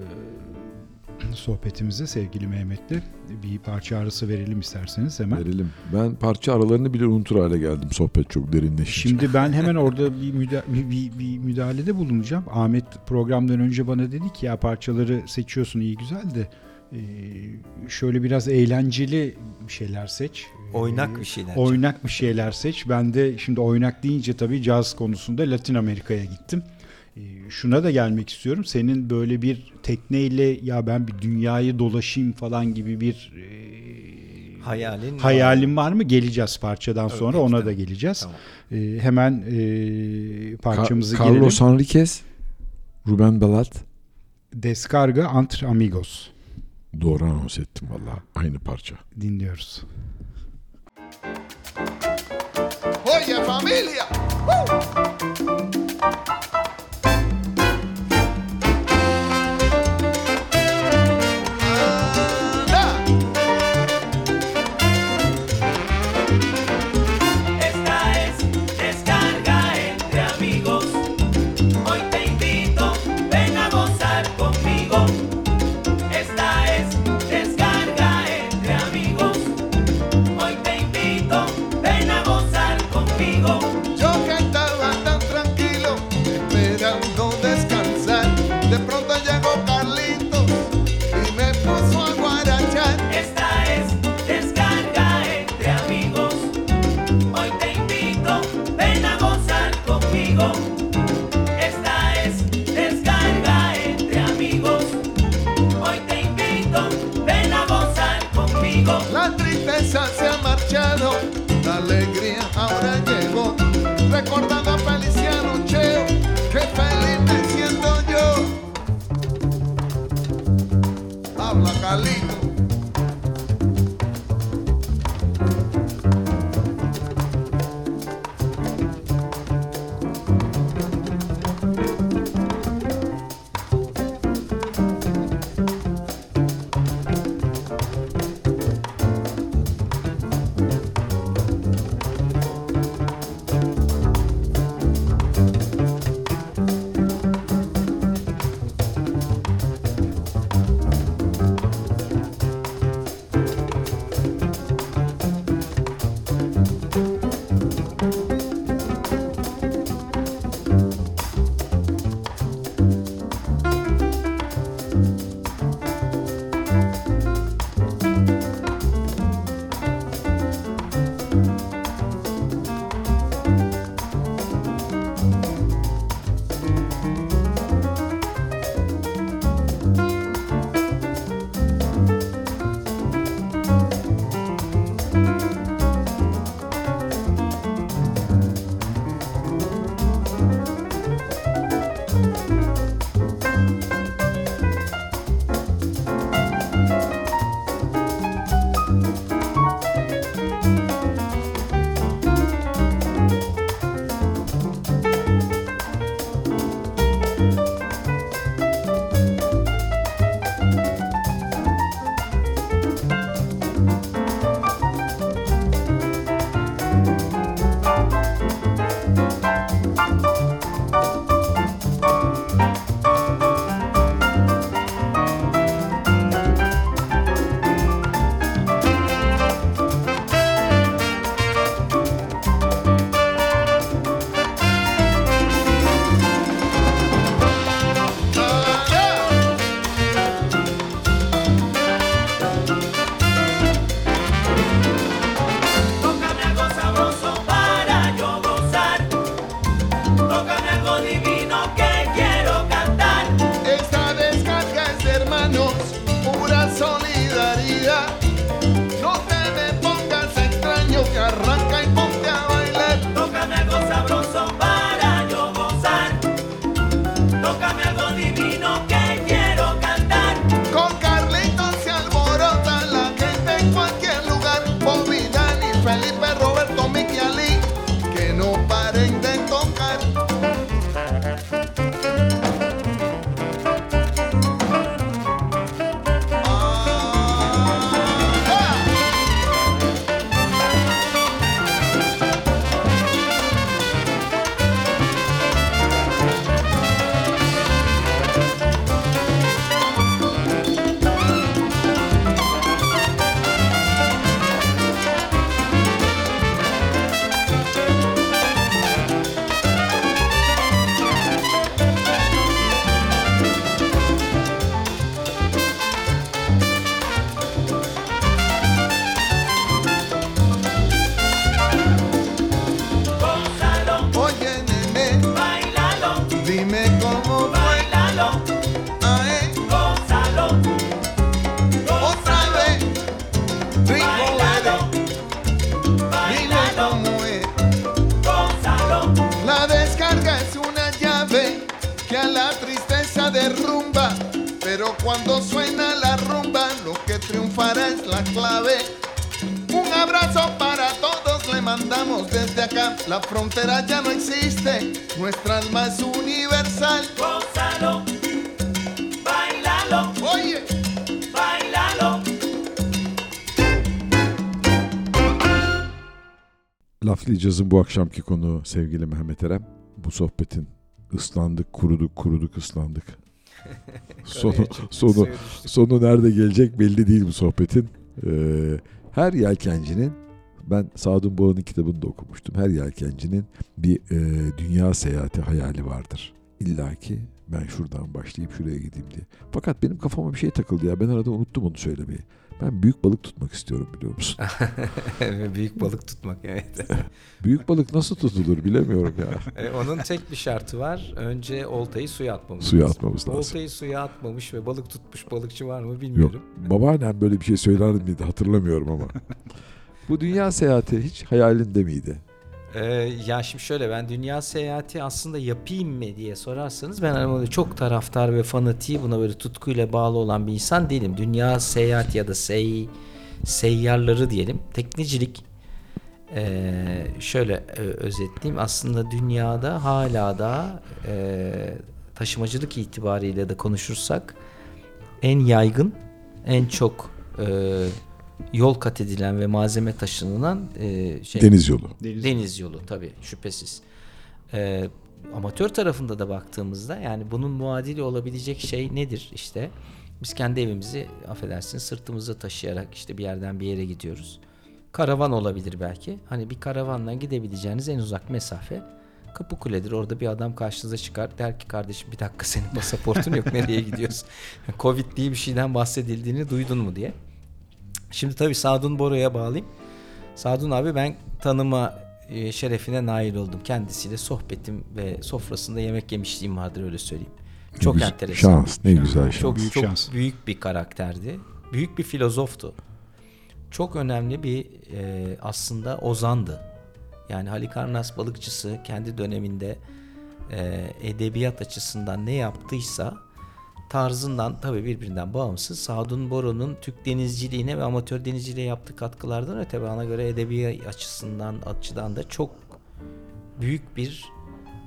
sohbetimize sevgili Mehmet'le. Bir parça arası verelim isterseniz hemen. Verelim. Ben parça aralarını bile unutur hale geldim sohbet çok derinleşince. Şimdi ben hemen orada bir, müda- bir, bir, bir müdahalede bulunacağım. Ahmet programdan önce bana dedi ki ya parçaları seçiyorsun iyi güzel de e, şöyle biraz eğlenceli bir şeyler seç. Oynak E, bir şeyler. Oynak bir şeyler seç. Ben de şimdi oynak deyince tabii caz konusunda Latin Amerika'ya gittim. E, Şuna da gelmek istiyorum. Senin böyle bir tekneyle ya ben bir dünyayı dolaşayım falan gibi bir e, Hayalin var. Hayalim var mı? Geleceğiz parçadan sonra peki, ona da geleceğiz. Tamam. Ee, hemen e, Ka- parçamızı Carlos gelelim. Enriquez, Ruben Belat. Descarga Entre Amigos Doğru anons ettim valla. Aynı parça. dinliyoruz. Oye, familia. Anda. Laflayacağız'ın bu akşamki konu sevgili Mehmet Erem. Bu sohbetin ıslandık, kuruduk, kuruduk, ıslandık. sonu, sonu, sonu nerede gelecek belli değil bu sohbetin. Ee, her yelkencinin ben Sadun Boğa'nın kitabını da okumuştum. Her yelkencinin bir e, dünya seyahati hayali vardır. İlla ki ben şuradan başlayıp şuraya gideyim diye. Fakat benim kafama bir şey takıldı ya. Ben arada unuttum onu söylemeyi. Ben büyük balık tutmak istiyorum biliyor musun? Büyük balık tutmak evet. Büyük balık nasıl tutulur bilemiyorum ya. E, onun tek bir şartı var. Önce oltayı suya atmamız Suya lazım. atmamız lazım. Oltayı suya atmamış ve balık tutmuş balıkçı var mı Yok. bilmiyorum. Babaannem böyle bir şey söyler miydi hatırlamıyorum ama. Bu dünya seyahati hiç hayalinde miydi? Ee, ya şimdi şöyle ben dünya seyahati aslında yapayım mı diye sorarsanız ben hani böyle çok taraftar ve fanatiği buna böyle tutkuyla bağlı olan bir insan değilim. Dünya seyahati ya da sey seyyarları diyelim. Teknecilik ee, şöyle e, özetleyeyim aslında dünyada hala da e, taşımacılık itibariyle de konuşursak en yaygın en çok e, yol kat edilen ve malzeme taşınılan e, şey Deniz yolu. Deniz. Deniz yolu tabii şüphesiz. Ee, amatör tarafında da baktığımızda yani bunun muadili olabilecek şey nedir işte? Biz kendi evimizi affedersiniz sırtımızda taşıyarak işte bir yerden bir yere gidiyoruz. Karavan olabilir belki. Hani bir karavanla gidebileceğiniz en uzak mesafe Kapıkule'dir. Orada bir adam karşınıza çıkar. Der ki kardeşim bir dakika senin pasaportun yok nereye gidiyorsun? Covid diye bir şeyden bahsedildiğini duydun mu diye. Şimdi tabii Sadun Bora'ya bağlayayım. Sadun abi ben tanıma e, şerefine nail oldum. Kendisiyle sohbetim ve sofrasında yemek yemişliğim vardır öyle söyleyeyim. Çok güzel- enteresan. şans, ne güzel şans. Çok Büyük çok şans. büyük bir karakterdi. Büyük bir filozoftu. Çok önemli bir e, aslında ozandı. Yani Halikarnas balıkçısı kendi döneminde e, edebiyat açısından ne yaptıysa tarzından tabii birbirinden bağımsız Sadun Boru'nun Türk denizciliğine ve amatör denizciliğe yaptığı katkılardan öte bana göre edebi açısından açıdan da çok büyük bir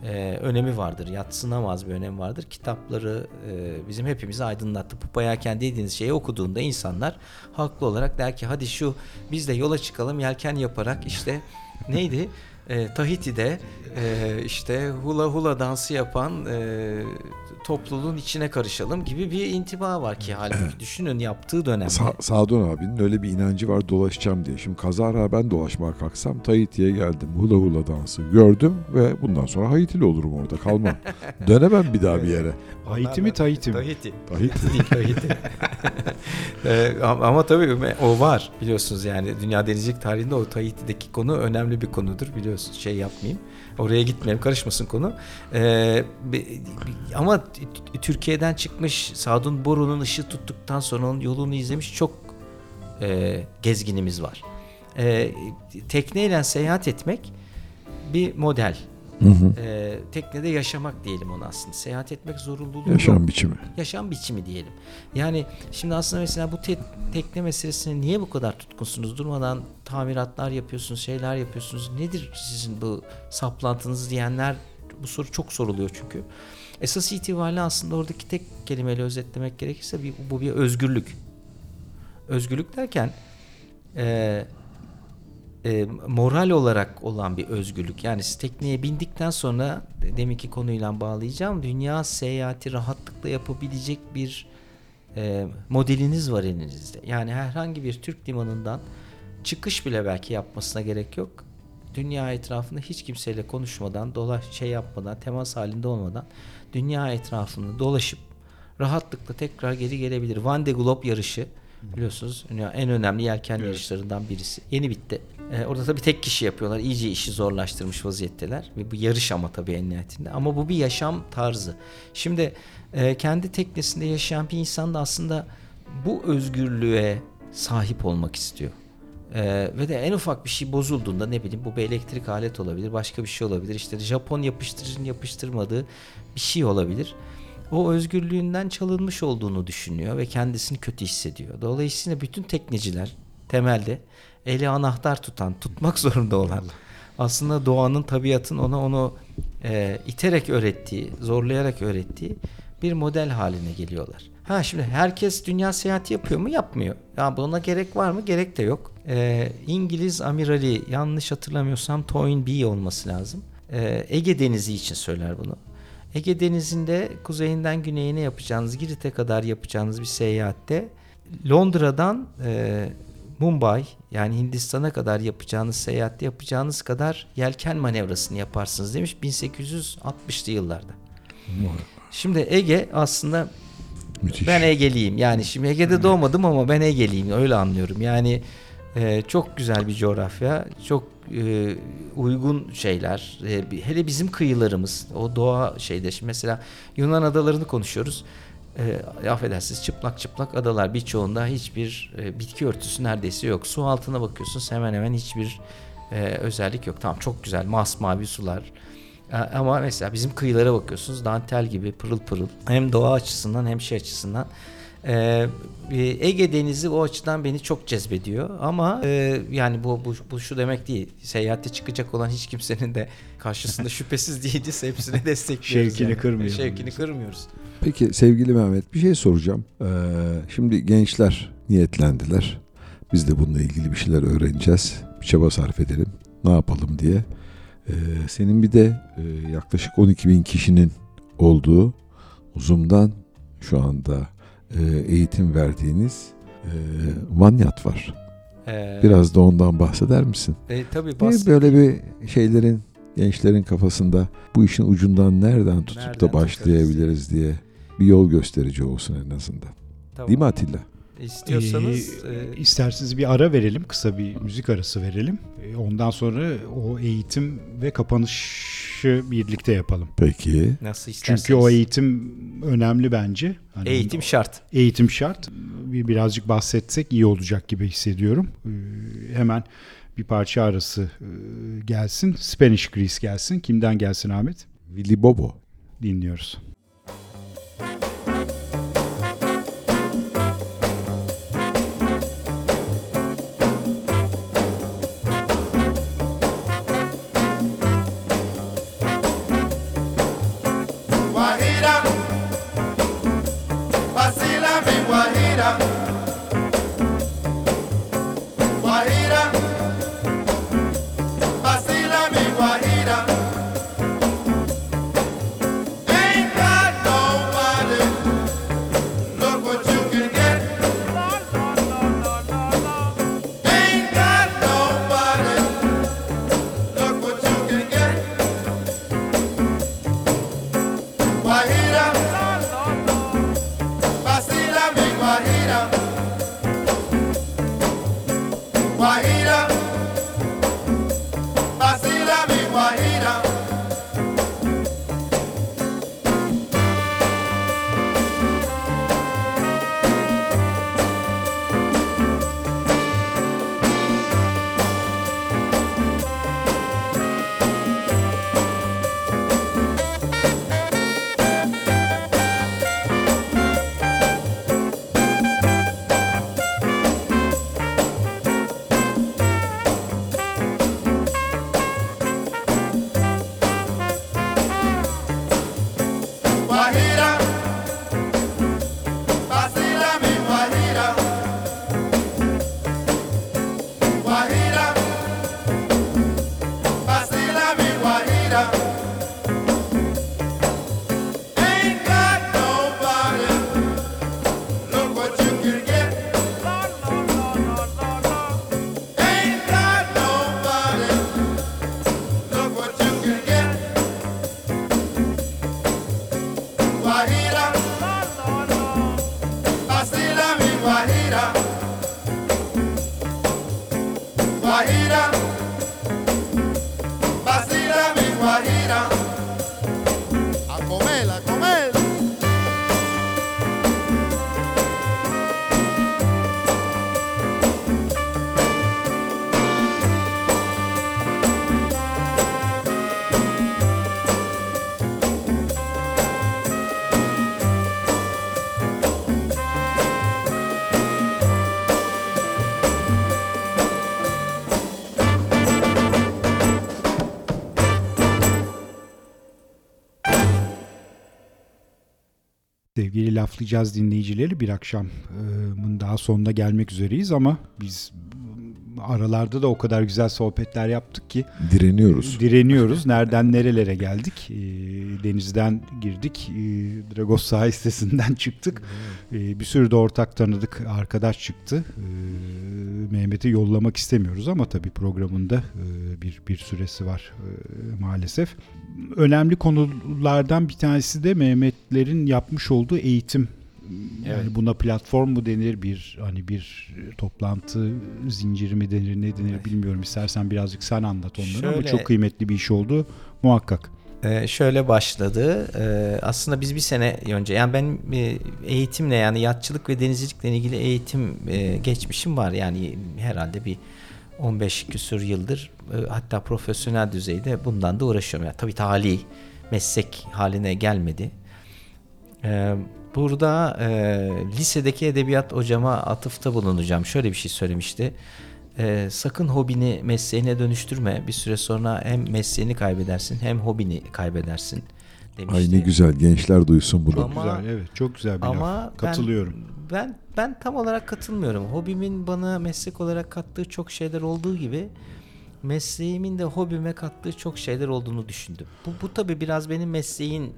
e, önemi vardır. Yatsınamaz bir önemi vardır. Kitapları e, bizim hepimizi aydınlattı. Pupa Yelken dediğiniz şeyi okuduğunda insanlar haklı olarak der ki hadi şu biz de yola çıkalım yelken yaparak işte neydi? E, Tahiti'de e, işte hula hula dansı yapan e, topluluğun içine karışalım gibi bir intiba var ki halbuki düşünün yaptığı dönemde. Sa- Sadun abinin öyle bir inancı var dolaşacağım diye. Şimdi kazara ben dolaşmaya kalksam Tahiti'ye geldim. Hula hula dansı gördüm ve bundan sonra Haitili olurum orada kalmam. Dönemem bir daha bir yere. Haiti mi Tahiti mi? Tahiti. Tahiti. değil Tahiti. Ee, ama, ama tabii o var biliyorsunuz yani dünya denizcilik tarihinde o Tahiti'deki konu önemli bir konudur biliyorsunuz şey yapmayayım. Oraya gitmeyelim karışmasın konu. Ee, ama Türkiye'den çıkmış Sadun Boru'nun ışığı tuttuktan sonra onun yolunu izlemiş çok e, gezginimiz var. E, tekneyle seyahat etmek bir model. E, teknede yaşamak diyelim ona aslında. Seyahat etmek zorunluluğu yok Yaşam biçimi. yaşam biçimi diyelim. Yani şimdi aslında mesela bu te- tekne meselesine niye bu kadar tutkunsunuz? Durmadan tamiratlar yapıyorsunuz, şeyler yapıyorsunuz. Nedir sizin bu saplantınız diyenler bu soru çok soruluyor çünkü. Esas itibariyle aslında oradaki tek kelimeyle özetlemek gerekirse bir, bu bir özgürlük. Özgürlük derken eee e, moral olarak olan bir özgürlük. Yani siz tekneye bindikten sonra deminki konuyla bağlayacağım. Dünya seyahati rahatlıkla yapabilecek bir e, modeliniz var elinizde. Yani herhangi bir Türk limanından çıkış bile belki yapmasına gerek yok. Dünya etrafında hiç kimseyle konuşmadan, dolaş şey yapmadan, temas halinde olmadan dünya etrafını dolaşıp rahatlıkla tekrar geri gelebilir. Van de Globe yarışı biliyorsunuz en önemli yelken yarışlarından birisi. Yeni bitti. Ee, orada tabii tek kişi yapıyorlar. İyice işi zorlaştırmış vaziyetteler. Ve bu yarış ama tabii en nihayetinde. Ama bu bir yaşam tarzı. Şimdi e, kendi teknesinde yaşayan bir insan da aslında bu özgürlüğe sahip olmak istiyor. Ee, ve de en ufak bir şey bozulduğunda ne bileyim bu bir elektrik alet olabilir, başka bir şey olabilir. İşte Japon yapıştırıcının yapıştırmadığı bir şey olabilir. O özgürlüğünden çalınmış olduğunu düşünüyor ve kendisini kötü hissediyor. Dolayısıyla bütün tekneciler temelde eli anahtar tutan, tutmak zorunda olan aslında doğanın, tabiatın ona onu e, iterek öğrettiği, zorlayarak öğrettiği bir model haline geliyorlar. Ha şimdi herkes dünya seyahati yapıyor mu? Yapmıyor. Ya buna gerek var mı? Gerek de yok. E, İngiliz amirali yanlış hatırlamıyorsam Toynbee olması lazım. E, Ege Denizi için söyler bunu. Ege Denizi'nde kuzeyinden güneyine yapacağınız, Girit'e kadar yapacağınız bir seyahatte Londra'dan e, Mumbai yani Hindistan'a kadar yapacağınız seyahatte yapacağınız kadar yelken manevrasını yaparsınız demiş 1860'lı yıllarda. Şimdi Ege aslında Müthiş. ben Ege'liyim. Yani şimdi Ege'de doğmadım ama ben Ege'liyim. Öyle anlıyorum. Yani e, çok güzel bir coğrafya. Çok e, uygun şeyler. E, hele bizim kıyılarımız. O doğa şeyde. Şimdi mesela Yunan adalarını konuşuyoruz. E, affedersiniz çıplak çıplak adalar. Birçoğunda hiçbir e, bitki örtüsü neredeyse yok. Su altına bakıyorsunuz hemen hemen hiçbir e, özellik yok. Tamam çok güzel masmavi sular. E, Ama mesela bizim kıyılara bakıyorsunuz dantel gibi pırıl pırıl. Hem doğa açısından hem şey açısından. Ee, Ege Denizi o açıdan beni çok cezbediyor ama e, yani bu, bu bu şu demek değil. Seyahate çıkacak olan hiç kimsenin de karşısında şüphesiz değiliz. Hepsine destekliyoruz. Şevkini yani. kırmayalım. Şevkini kırmıyoruz. Peki sevgili Mehmet bir şey soracağım. Ee, şimdi gençler niyetlendiler. Biz de bununla ilgili bir şeyler öğreneceğiz. Bir çaba sarf edelim. Ne yapalım diye. Ee, senin bir de e, yaklaşık 12 bin kişinin olduğu uzundan şu anda e, eğitim verdiğiniz e, Manyat var. Ee, Biraz da ondan bahseder misin? e, tabii Bir bahs- böyle bir şeylerin gençlerin kafasında bu işin ucundan nereden tutup Nereden da başlayabiliriz diye bir yol gösterici olsun en azından. Tamam. Değil mi Atilla? İstiyorsanız Ee, e, isterseniz bir ara verelim, kısa bir müzik arası verelim. Ee, Ondan sonra o eğitim ve kapanışı birlikte yapalım. Peki. nasıl isterseniz. Çünkü o eğitim önemli bence. Hani eğitim şart. eğitim şart. Bir birazcık bahsetsek iyi olacak gibi hissediyorum. Ee, hemen bir parça arası e, gelsin. Spanish Grease gelsin. Kimden gelsin Ahmet? Willy Bobo. Dinliyoruz. Sevgili laflayacağız dinleyicileri bir akşamın daha sonuna gelmek üzereyiz ama biz aralarda da o kadar güzel sohbetler yaptık ki Direniyoruz. direniyoruz. Nereden nerelere geldik? Ee, denizden girdik. Ee, Dragos sahil sitesinden çıktık. Ee, bir sürü de ortak tanıdık arkadaş çıktı. Mehmet'i yollamak istemiyoruz ama tabii programında e, bir bir süresi var e, maalesef. Önemli konulardan bir tanesi de Mehmetlerin yapmış olduğu eğitim yani Evet. buna platform mu denir bir hani bir toplantı zinciri mi denir ne denir bilmiyorum. İstersen birazcık sen anlat onları ama Şöyle- çok kıymetli bir iş oldu muhakkak. Ee, şöyle başladı. Ee, aslında biz bir sene önce yani ben e, eğitimle yani yatçılık ve denizcilikle ilgili eğitim e, geçmişim var. Yani herhalde bir 15 küsur yıldır e, hatta profesyonel düzeyde bundan da uğraşıyorum. Yani tabii tali meslek haline gelmedi. Ee, burada lisedeki edebiyat hocama atıfta bulunacağım. Şöyle bir şey söylemişti. Ee, sakın hobini mesleğine dönüştürme. Bir süre sonra hem mesleğini kaybedersin hem hobini kaybedersin demişti. Ay ne güzel gençler duysun bunu. Ama- güzel evet çok güzel bir Ama laf. Katılıyorum. Ben, ben ben tam olarak katılmıyorum. Hobimin bana meslek olarak kattığı çok şeyler olduğu gibi mesleğimin de hobime kattığı çok şeyler olduğunu düşündüm. Bu, bu tabii biraz benim mesleğin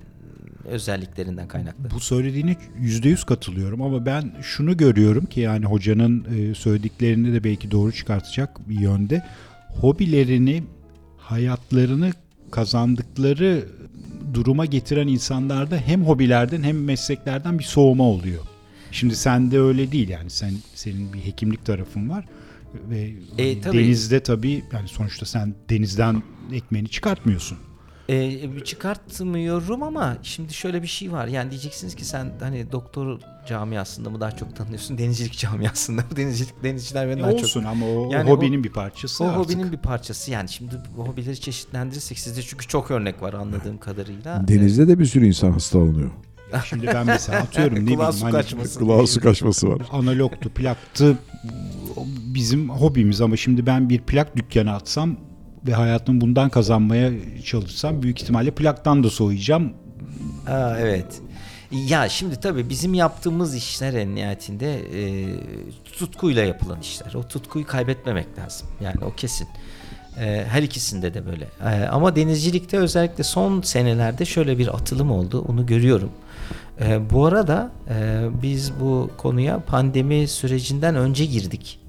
özelliklerinden kaynaklı. Bu söylediğine yüzde yüz katılıyorum ama ben şunu görüyorum ki yani hocanın e, söylediklerini de belki doğru çıkartacak bir yönde. Hobilerini, hayatlarını kazandıkları duruma getiren insanlarda hem hobilerden hem mesleklerden bir soğuma oluyor. Şimdi sende öyle değil yani sen senin bir hekimlik tarafın var ve E, tabii. denizde tabii yani sonuçta sen denizden ekmeğini çıkartmıyorsun. Ee, çıkartmıyorum ama şimdi şöyle bir şey var. Yani diyeceksiniz ki sen hani doktor camiasında mı daha çok tanıyorsun? Denizcilik camiasında mı? Denizcilik, denizciler beni E, daha olsun çok... ama o, o Yani hobinin o- bir parçası O artık. hobinin bir parçası yani şimdi bu hobileri çeşitlendirirsek sizde çünkü çok örnek var anladığım kadarıyla. Denizde de bir sürü insan hastalanıyor. Şimdi ben mesela atıyorum ne bileyim su hani kaçmasın. Kulağı su kaçması var. analogtu, plaktı bizim hobimiz ama şimdi ben bir plak dükkanı açsam ve hayatımı bundan kazanmaya çalışsam büyük ihtimalle plaktan da soğuyacağım. Aa, evet. Ya şimdi tabii bizim yaptığımız işler en nihayetinde e, tutkuyla yapılan işler. O tutkuyu kaybetmemek lazım. Yani o kesin. E, her ikisinde de böyle. E, ama denizcilikte özellikle son senelerde şöyle bir atılım oldu. Onu görüyorum. E, bu arada e, biz bu konuya pandemi sürecinden önce girdik.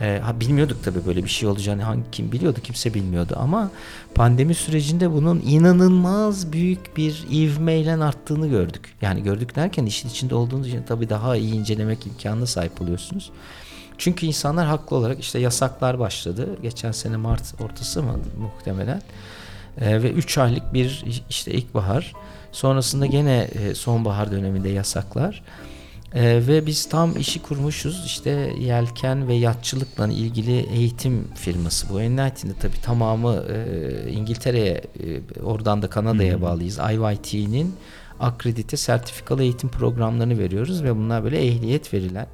E, ha, bilmiyorduk tabii böyle bir şey olacağını hangi kim biliyordu kimse bilmiyordu ama pandemi sürecinde bunun inanılmaz büyük bir ivmeyle arttığını gördük. Yani gördük derken işin içinde olduğunuz için tabii daha iyi incelemek imkanına sahip oluyorsunuz. Çünkü insanlar haklı olarak işte yasaklar başladı. Geçen sene Mart ortası mı muhtemelen. E, ve 3 aylık bir işte ilkbahar. Sonrasında gene e, sonbahar döneminde yasaklar. Ee, ve biz tam işi kurmuşuz işte yelken ve yatçılıkla ilgili eğitim firması bu. Enlighten'de tabii tamamı e, İngiltere'ye e, oradan da Kanada'ya bağlıyız. IYT'nin akredite sertifikalı eğitim programlarını veriyoruz ve bunlar böyle ehliyet verilen.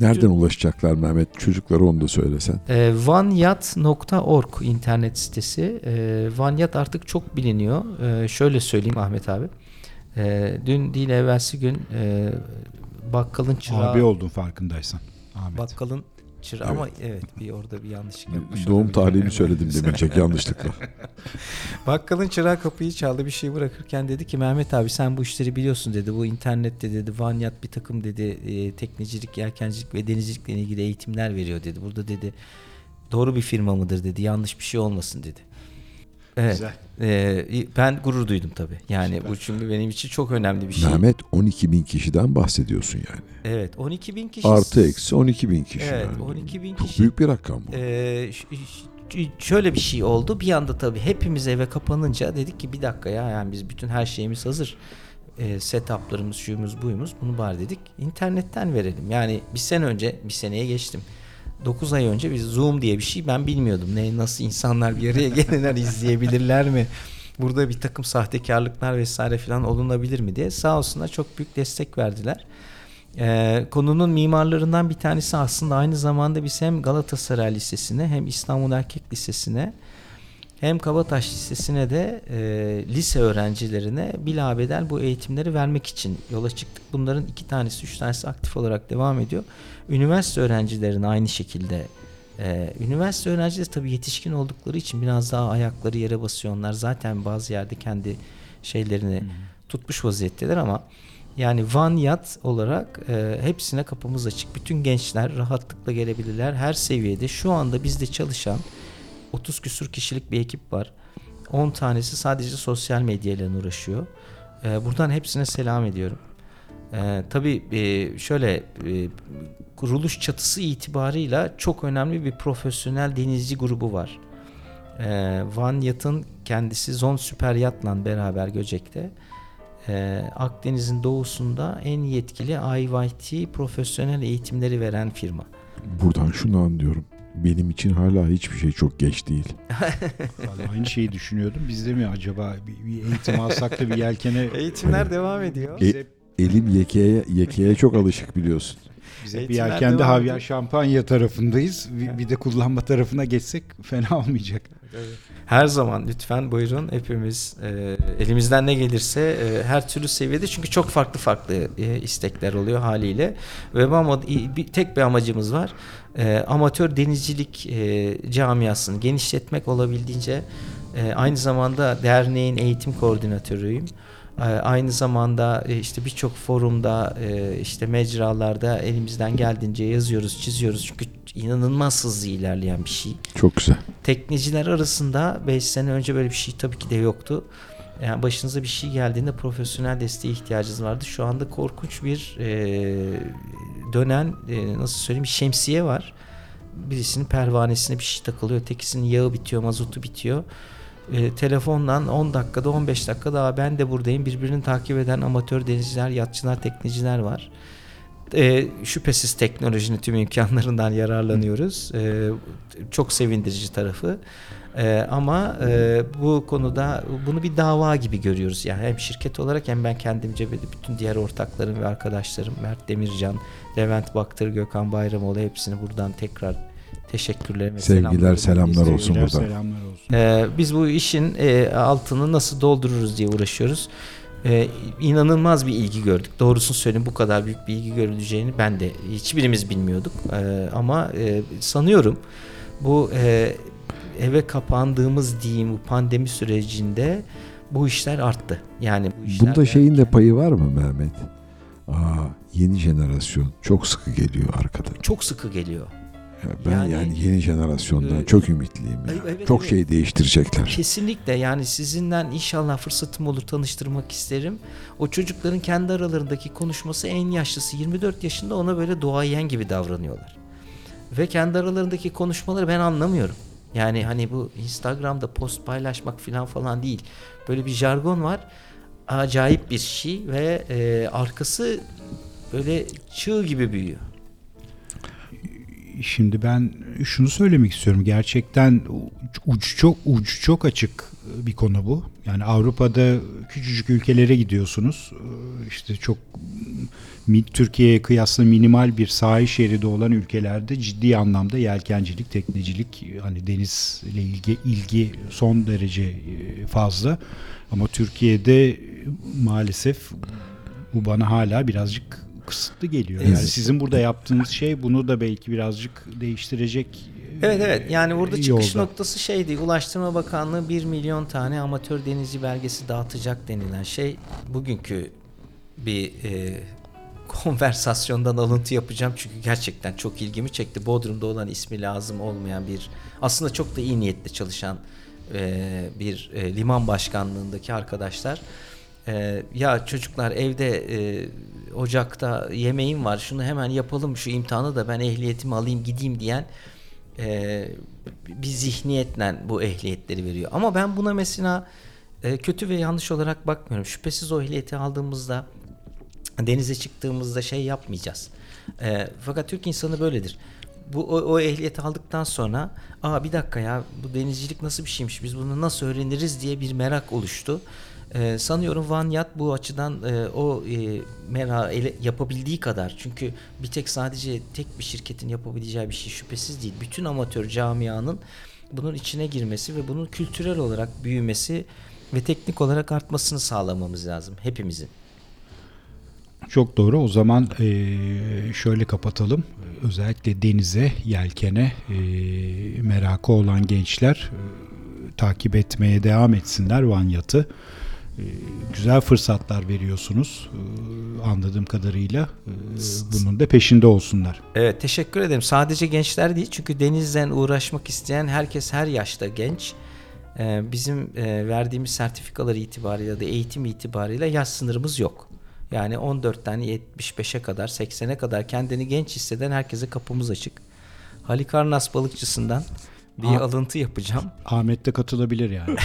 Nereden ulaşacaklar Mehmet? Çocuklara onu da söylesen. E, vanyat.org internet sitesi. E, Vanyat artık çok biliniyor. E, şöyle söyleyeyim Ahmet abi. E, dün değil evvelsi gün e, bakkalın çırağı... Abi oldun farkındaysan. Ahmet. Bakkalın çırağı ama evet bir orada bir yanlışlık yapmış. Doğum tarihimi söyledim demeyecek yanlışlıkla. Bakkalın çırağı kapıyı çaldı bir şey bırakırken dedi ki Mehmet abi sen bu işleri biliyorsun dedi. Bu internette dedi Vanyat bir takım dedi e, teknecilik, yelkencilik ve denizcilikle ilgili eğitimler veriyor dedi. Burada dedi doğru bir firma mıdır dedi. Yanlış bir şey olmasın dedi. Evet. Güzel. E, ben gurur duydum tabii. Yani bu çünkü benim için çok önemli bir şey. Mehmet 12 bin kişiden bahsediyorsun yani. Evet 12 bin kişi. Artı eksi 12 bin kişi. Evet yani. 12 bin Çok kişi. büyük bir rakam bu. Ee, şöyle bir şey oldu. Bir anda tabii hepimiz eve kapanınca dedik ki bir dakika ya yani biz bütün her şeyimiz hazır. Ee, setuplarımız, şuyumuz, buyumuz bunu bari dedik. İnternetten verelim. Yani bir sene önce, bir seneye geçtim. 9 ay önce biz Zoom diye bir şey ben bilmiyordum. Ne nasıl insanlar bir araya gelirler izleyebilirler mi? Burada bir takım sahtekarlıklar vesaire falan olunabilir mi diye sağ olsunlar çok büyük destek verdiler. Ee, konunun mimarlarından bir tanesi aslında aynı zamanda biz hem Galatasaray Lisesi'ne hem İstanbul Erkek Lisesi'ne hem Kabataş Lisesi'ne de e, lise öğrencilerine bilabedel bu eğitimleri vermek için yola çıktık. Bunların iki tanesi, üç tanesi aktif olarak devam ediyor. Üniversite öğrencilerine aynı şekilde e, üniversite öğrencileri tabii yetişkin oldukları için biraz daha ayakları yere basıyor. Onlar zaten bazı yerde kendi şeylerini tutmuş vaziyetteler ama yani Van Yat olarak e, hepsine kapımız açık. Bütün gençler rahatlıkla gelebilirler. Her seviyede şu anda bizde çalışan 30 küsur kişilik bir ekip var. 10 tanesi sadece sosyal medyayla uğraşıyor. E, buradan hepsine selam ediyorum. E, tabii e, şöyle e, kuruluş çatısı itibarıyla çok önemli bir profesyonel denizci grubu var. E, Van Yat'ın kendisi Zon Süper Yat'la beraber Göcek'te. E, Akdeniz'in doğusunda en yetkili IYT profesyonel eğitimleri veren firma. Buradan şunu anlıyorum. Benim için hala hiçbir şey çok geç değil. Vallahi aynı şeyi düşünüyordum. Biz de mi acaba bir, bir eğitim alsak da bir yelkene Eğitimler devam ediyor. E, elim yekeye, yekeye çok alışık biliyorsun. bize bir devam Havyer ediyor. Şampanya tarafındayız. Bir, bir de kullanma tarafına geçsek fena olmayacak. Her zaman lütfen buyurun hepimiz e, elimizden ne gelirse e, her türlü seviyede çünkü çok farklı farklı e, istekler oluyor haliyle ve ama bir, tek bir amacımız var E, amatör denizcilik e, camiasını genişletmek olabildiğince e, aynı zamanda derneğin eğitim koordinatörüyüm. E, Aynı zamanda e, işte birçok forumda e, işte mecralarda elimizden geldiğince yazıyoruz, çiziyoruz çünkü inanılmaz hızlı ilerleyen bir şey Çok güzel. tekneciler arasında 5 sene önce böyle bir şey tabii ki de yoktu. Yani başınıza bir şey geldiğinde profesyonel desteğe ihtiyacınız vardı. Şu anda korkunç bir e, dönen e, nasıl söyleyeyim şemsiye var. Birisinin pervanesine bir şey takılıyor. Ötekisinin yağı bitiyor, mazotu bitiyor. E, telefondan 10 dakikada 15 dakika daha ben de buradayım. Birbirini takip eden amatör denizciler, yatçılar, tekneciler var. E, şüphesiz teknolojinin tüm imkanlarından yararlanıyoruz. E, çok sevindirici tarafı. E, ama e, bu konuda bunu bir dava gibi görüyoruz. Yani hem şirket olarak hem ben kendimce ve bütün diğer ortaklarım ve arkadaşlarım Mert Demircan, Levent Baktır, Gökhan Bayramoğlu hepsini buradan tekrar teşekkürlerimi Sevgiler, selamlar olsun Sevgiler, burada. selamlar olsun. ee, biz bu işin e, altını nasıl doldururuz diye uğraşıyoruz. Ee, inanılmaz bir ilgi gördük. Doğrusunu söyleyeyim bu kadar büyük bir ilgi görüleceğini ben de hiçbirimiz bilmiyorduk. Ee, ama e, sanıyorum bu e, eve kapandığımız diyeyim bu pandemi sürecinde bu işler arttı. Yani bu işler Bunda şeyin de payı var mı Mehmet? Aa, yeni jenerasyon çok sıkı geliyor arkadan. çok sıkı geliyor. Ben yani, Yani- yeni jenerasyondan Ee, çok ümitliyim. ya. Evet, çok evet. şey değiştirecekler. Kesinlikle yani sizinle inşallah fırsatım olur tanıştırmak isterim. O çocukların kendi aralarındaki konuşması en yaşlısı 24 yaşında ona böyle doğayen gibi davranıyorlar. Ve kendi aralarındaki konuşmaları ben anlamıyorum. Yani hani bu Instagram'da post paylaşmak falan falan değil. Böyle bir jargon var. Acayip bir şey ve e, arkası böyle çığ gibi büyüyor. Şimdi ben şunu söylemek istiyorum. Gerçekten uç çok uç çok açık bir konu bu. Yani Avrupa'da küçücük ülkelere gidiyorsunuz. İşte çok Türkiye'ye kıyasla minimal bir sahil şeridi olan ülkelerde ciddi anlamda yelkencilik, teknecilik, hani denizle ilgi ilgi son derece e, fazla. Ama Türkiye'de maalesef bu bana hala birazcık kısıtlı geliyor. Yani Evet. sizin burada yaptığınız şey bunu da belki birazcık değiştirecek. Evet evet yani burada çıkış yolda. noktası şeydi Ulaştırma Bakanlığı 1 milyon tane amatör denizci belgesi dağıtacak denilen şey bugünkü bir e, konversasyondan alıntı yapacağım çünkü gerçekten çok ilgimi çekti. Bodrum'da olan ismi lazım olmayan bir aslında çok da iyi niyetle çalışan e, bir e, liman başkanlığındaki arkadaşlar e, ya çocuklar evde e, ocakta yemeğim var şunu hemen yapalım şu imtihanı da ben ehliyetimi alayım gideyim diyen e, bir zihniyetle bu ehliyetleri veriyor. Ama ben buna mesela e, kötü ve yanlış olarak bakmıyorum. Şüphesiz o ehliyeti aldığımızda denize çıktığımızda şey yapmayacağız. E, fakat Türk insanı böyledir. Bu o, o ehliyeti aldıktan sonra aa bir dakika ya bu denizcilik nasıl bir şeymiş biz bunu nasıl öğreniriz diye bir merak oluştu. E, sanıyorum Van Yat bu açıdan e, o e, merak ele- yapabildiği kadar çünkü bir tek sadece tek bir şirketin yapabileceği bir şey şüphesiz değil. Bütün amatör camianın bunun içine girmesi ve bunun kültürel olarak büyümesi ve teknik olarak artmasını sağlamamız lazım hepimizin. Çok doğru. O zaman e, şöyle kapatalım. Özellikle denize, yelkene e, merakı olan gençler e, takip etmeye devam etsinler Van Yat'ı. E, güzel fırsatlar veriyorsunuz e, anladığım kadarıyla. E, bunun da peşinde olsunlar. Evet teşekkür ederim. Sadece gençler değil çünkü denizden uğraşmak isteyen herkes her yaşta genç. Ee, bizim e, verdiğimiz sertifikalar itibariyle de eğitim itibariyle yaş sınırımız yok. Yani 14'ten 75'e kadar 80'e kadar kendini genç hisseden herkese kapımız açık. Halikarnas balıkçısından bir Aa. alıntı yapacağım. Ahmet de katılabilir yani.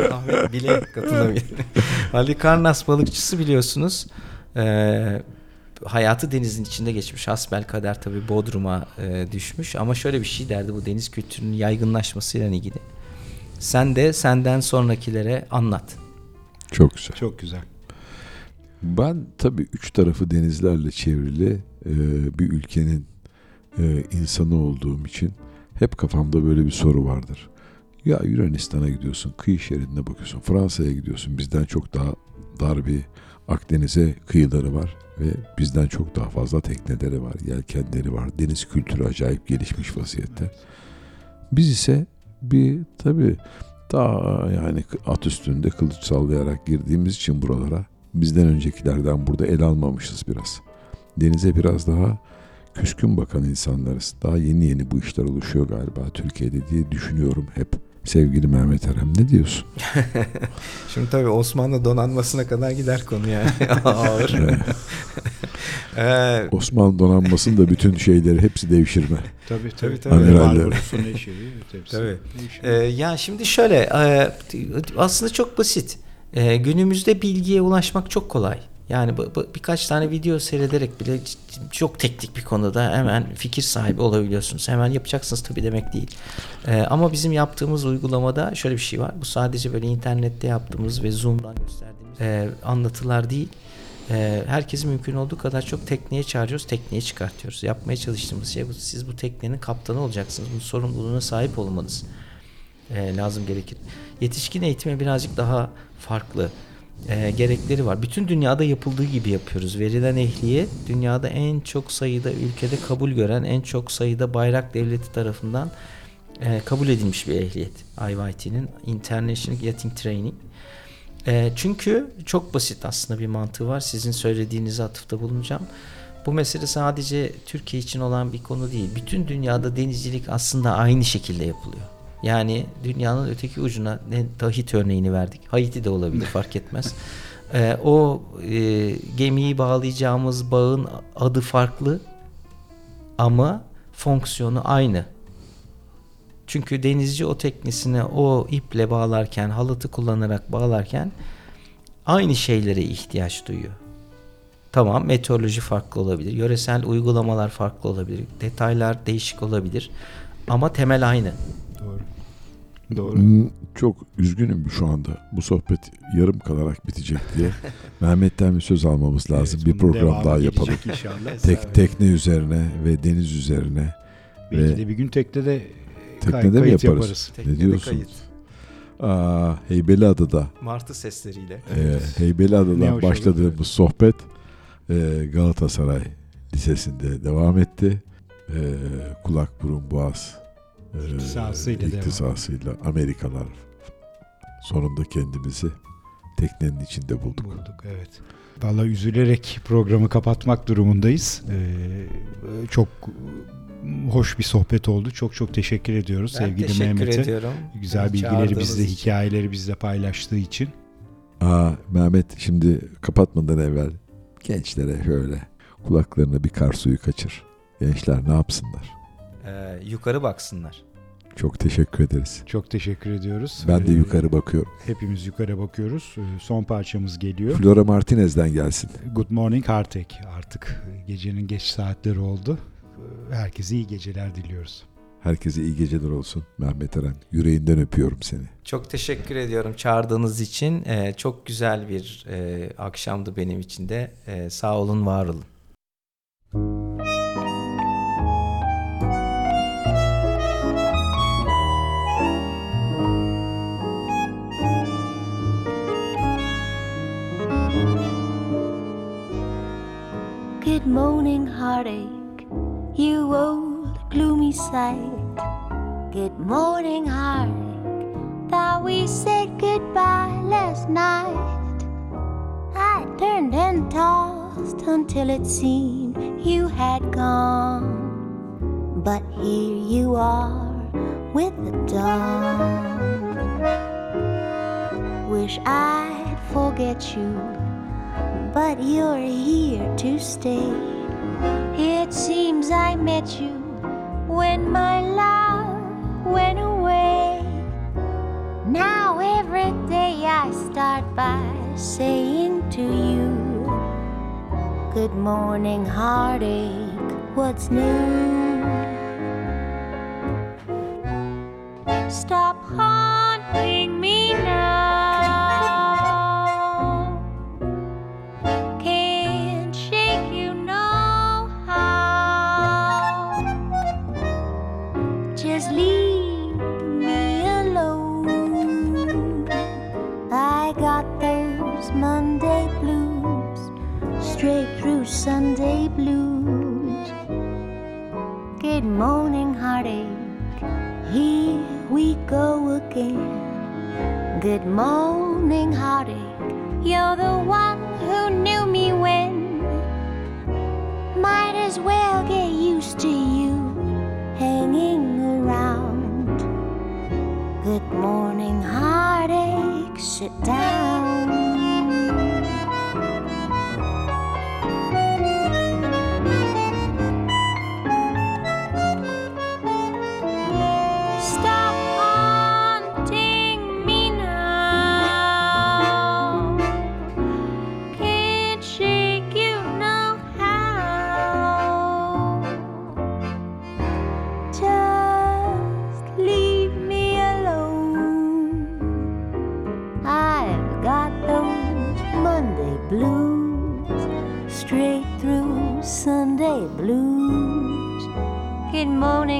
Ahmet bile katılabilir. Halikarnas balıkçısı biliyorsunuz. Ee, hayatı denizin içinde geçmiş. Hasbel kader tabii Bodrum'a e, düşmüş. Ama şöyle bir şey derdi bu deniz kültürünün yaygınlaşmasıyla ilgili. Sen de senden sonrakilere anlat. Çok güzel. Çok güzel. Ben tabii üç tarafı denizlerle çevrili e, bir ülkenin e, insanı olduğum için hep kafamda böyle bir soru vardır. Ya Yunanistan'a gidiyorsun, kıyı şeridine bakıyorsun. Fransa'ya gidiyorsun. Bizden çok daha dar bir Akdeniz'e kıyıları var ve bizden çok daha fazla tekneleri var, yelkenleri var. Deniz kültürü acayip gelişmiş vaziyette. Biz ise bir tabii daha yani at üstünde kılıç sallayarak girdiğimiz için buralara bizden öncekilerden burada el almamışız biraz. Denize biraz daha küskün bakan insanlarız. Daha yeni yeni bu işler oluşuyor galiba Türkiye'de diye düşünüyorum hep. Sevgili Mehmet Erem ne diyorsun? Şimdi tabii Osmanlı donanmasına kadar gider konu yani. Ağır. Ee, Osmanlı donanmasının da bütün şeyleri hepsi devşirme. Tabii tabii. tabii. Amiraller. Tabii. Ee, ya şimdi şöyle e, aslında çok basit. E, günümüzde bilgiye ulaşmak çok kolay. Yani bu- bu- birkaç tane video seyrederek bile çok teknik bir konuda hemen fikir sahibi olabiliyorsunuz. Hemen yapacaksınız tabii demek değil. E, ama bizim yaptığımız uygulamada şöyle bir şey var. Bu sadece böyle internette yaptığımız ve Zoom'dan gösterdiğimiz e, anlatılar değil. E, herkesi mümkün olduğu kadar çok tekneye çağırıyoruz, tekneye çıkartıyoruz. Yapmaya çalıştığımız şey bu. Siz bu teknenin kaptanı olacaksınız. Bunun sorumluluğuna sahip olmanız e, lazım gerekir. Yetişkin eğitime birazcık daha farklı e, gerekleri var. Bütün dünyada yapıldığı gibi yapıyoruz. Verilen ehliyet dünyada en çok sayıda ülkede kabul gören, en çok sayıda bayrak devleti tarafından e, kabul edilmiş bir ehliyet. IYT'nin International Yachting Training. E, çünkü çok basit aslında bir mantığı var. Sizin söylediğinize atıfta bulunacağım. Bu mesele sadece Türkiye için olan bir konu değil. Bütün dünyada denizcilik aslında aynı şekilde yapılıyor. Yani dünyanın öteki ucuna ne Tahiti örneğini verdik. Haiti de olabilir fark etmez. Ee, o e, gemiyi bağlayacağımız bağın adı farklı ama fonksiyonu aynı. Çünkü denizci o teknesine o iple bağlarken, halatı kullanarak bağlarken aynı şeylere ihtiyaç duyuyor. Tamam meteoroloji farklı olabilir, yöresel uygulamalar farklı olabilir, detaylar değişik olabilir ama temel aynı. Doğru. Hmm, Çok üzgünüm şu anda. Bu sohbet yarım kalarak bitecek diye. Mehmet'ten bir söz almamız lazım. Evet, bir program daha yapalım. inşallah. Tek tekne üzerine ve deniz üzerine. Belki ve- de bir gün teknede kay- Teknede mi kayıt yaparız? Ne Teknede diyorsun? kayıt. Aa, Heybeliada'da Martı sesleriyle. e, Ne Heybeliada'dan başladığımız sohbet e, Galatasaray Lisesi'nde devam etti. E, kulak burun boğaz e, İhtisasıyla devam. ihtisasıyla Amerikalar sonunda kendimizi teknenin içinde bulduk. bulduk. Evet. Vallahi üzülerek programı kapatmak durumundayız. Ee, çok hoş bir sohbet oldu. Çok çok teşekkür ediyoruz Ben sevgili teşekkür Mehmet'e. ediyorum. Güzel Beni bilgileri bizle, için. hikayeleri bizle paylaştığı için. Aa, Mehmet şimdi kapatmadan evvel gençlere şöyle kulaklarına bir kar suyu kaçır. Gençler ne yapsınlar? Ee, yukarı baksınlar. Çok teşekkür ederiz. Çok teşekkür ediyoruz. Ben de Ee, yukarı bakıyorum. Hepimiz yukarı bakıyoruz. Ee, Son parçamız geliyor. Flora Martinez'den gelsin. Good Morning Heartache. Artık gecenin geç saatleri oldu. Herkese iyi geceler diliyoruz. Herkese iyi geceler olsun. Mehmet Eren. Yüreğinden öpüyorum seni. Çok teşekkür ediyorum çağırdığınız için. Ee, çok güzel bir e, akşamdı benim için de. Ee, sağ olun, var olun. Good morning, heartache, you old gloomy sight. Good morning, heartache, thought we said goodbye last night. I turned and tossed until it seemed you had gone. But here you are with the dawn. Wish I'd forget you, but you're here to stay. It seems I met you when my love went away. Now every day I start by saying to you, Good morning, heartache, what's new? Stop haunting go again. Good morning, heartache. You're the one who knew me when. Might as well get used to you hanging around. Good morning, heartache. Sit down.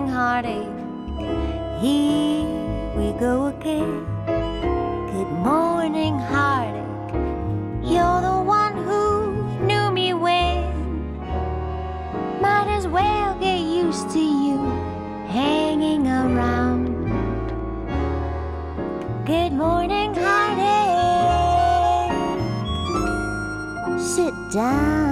Morning, heartache. Here we go again. Good morning, heartache. You're the one who knew me when. Might as well get used to you hanging around. Good morning, heartache. Sit down.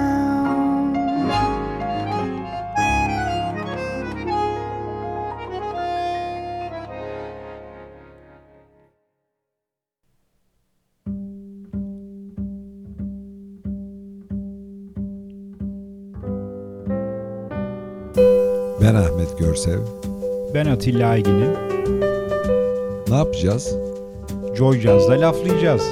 Atilla Aygin'im. Ne yapacağız? Joy Jazz'da laflayacağız.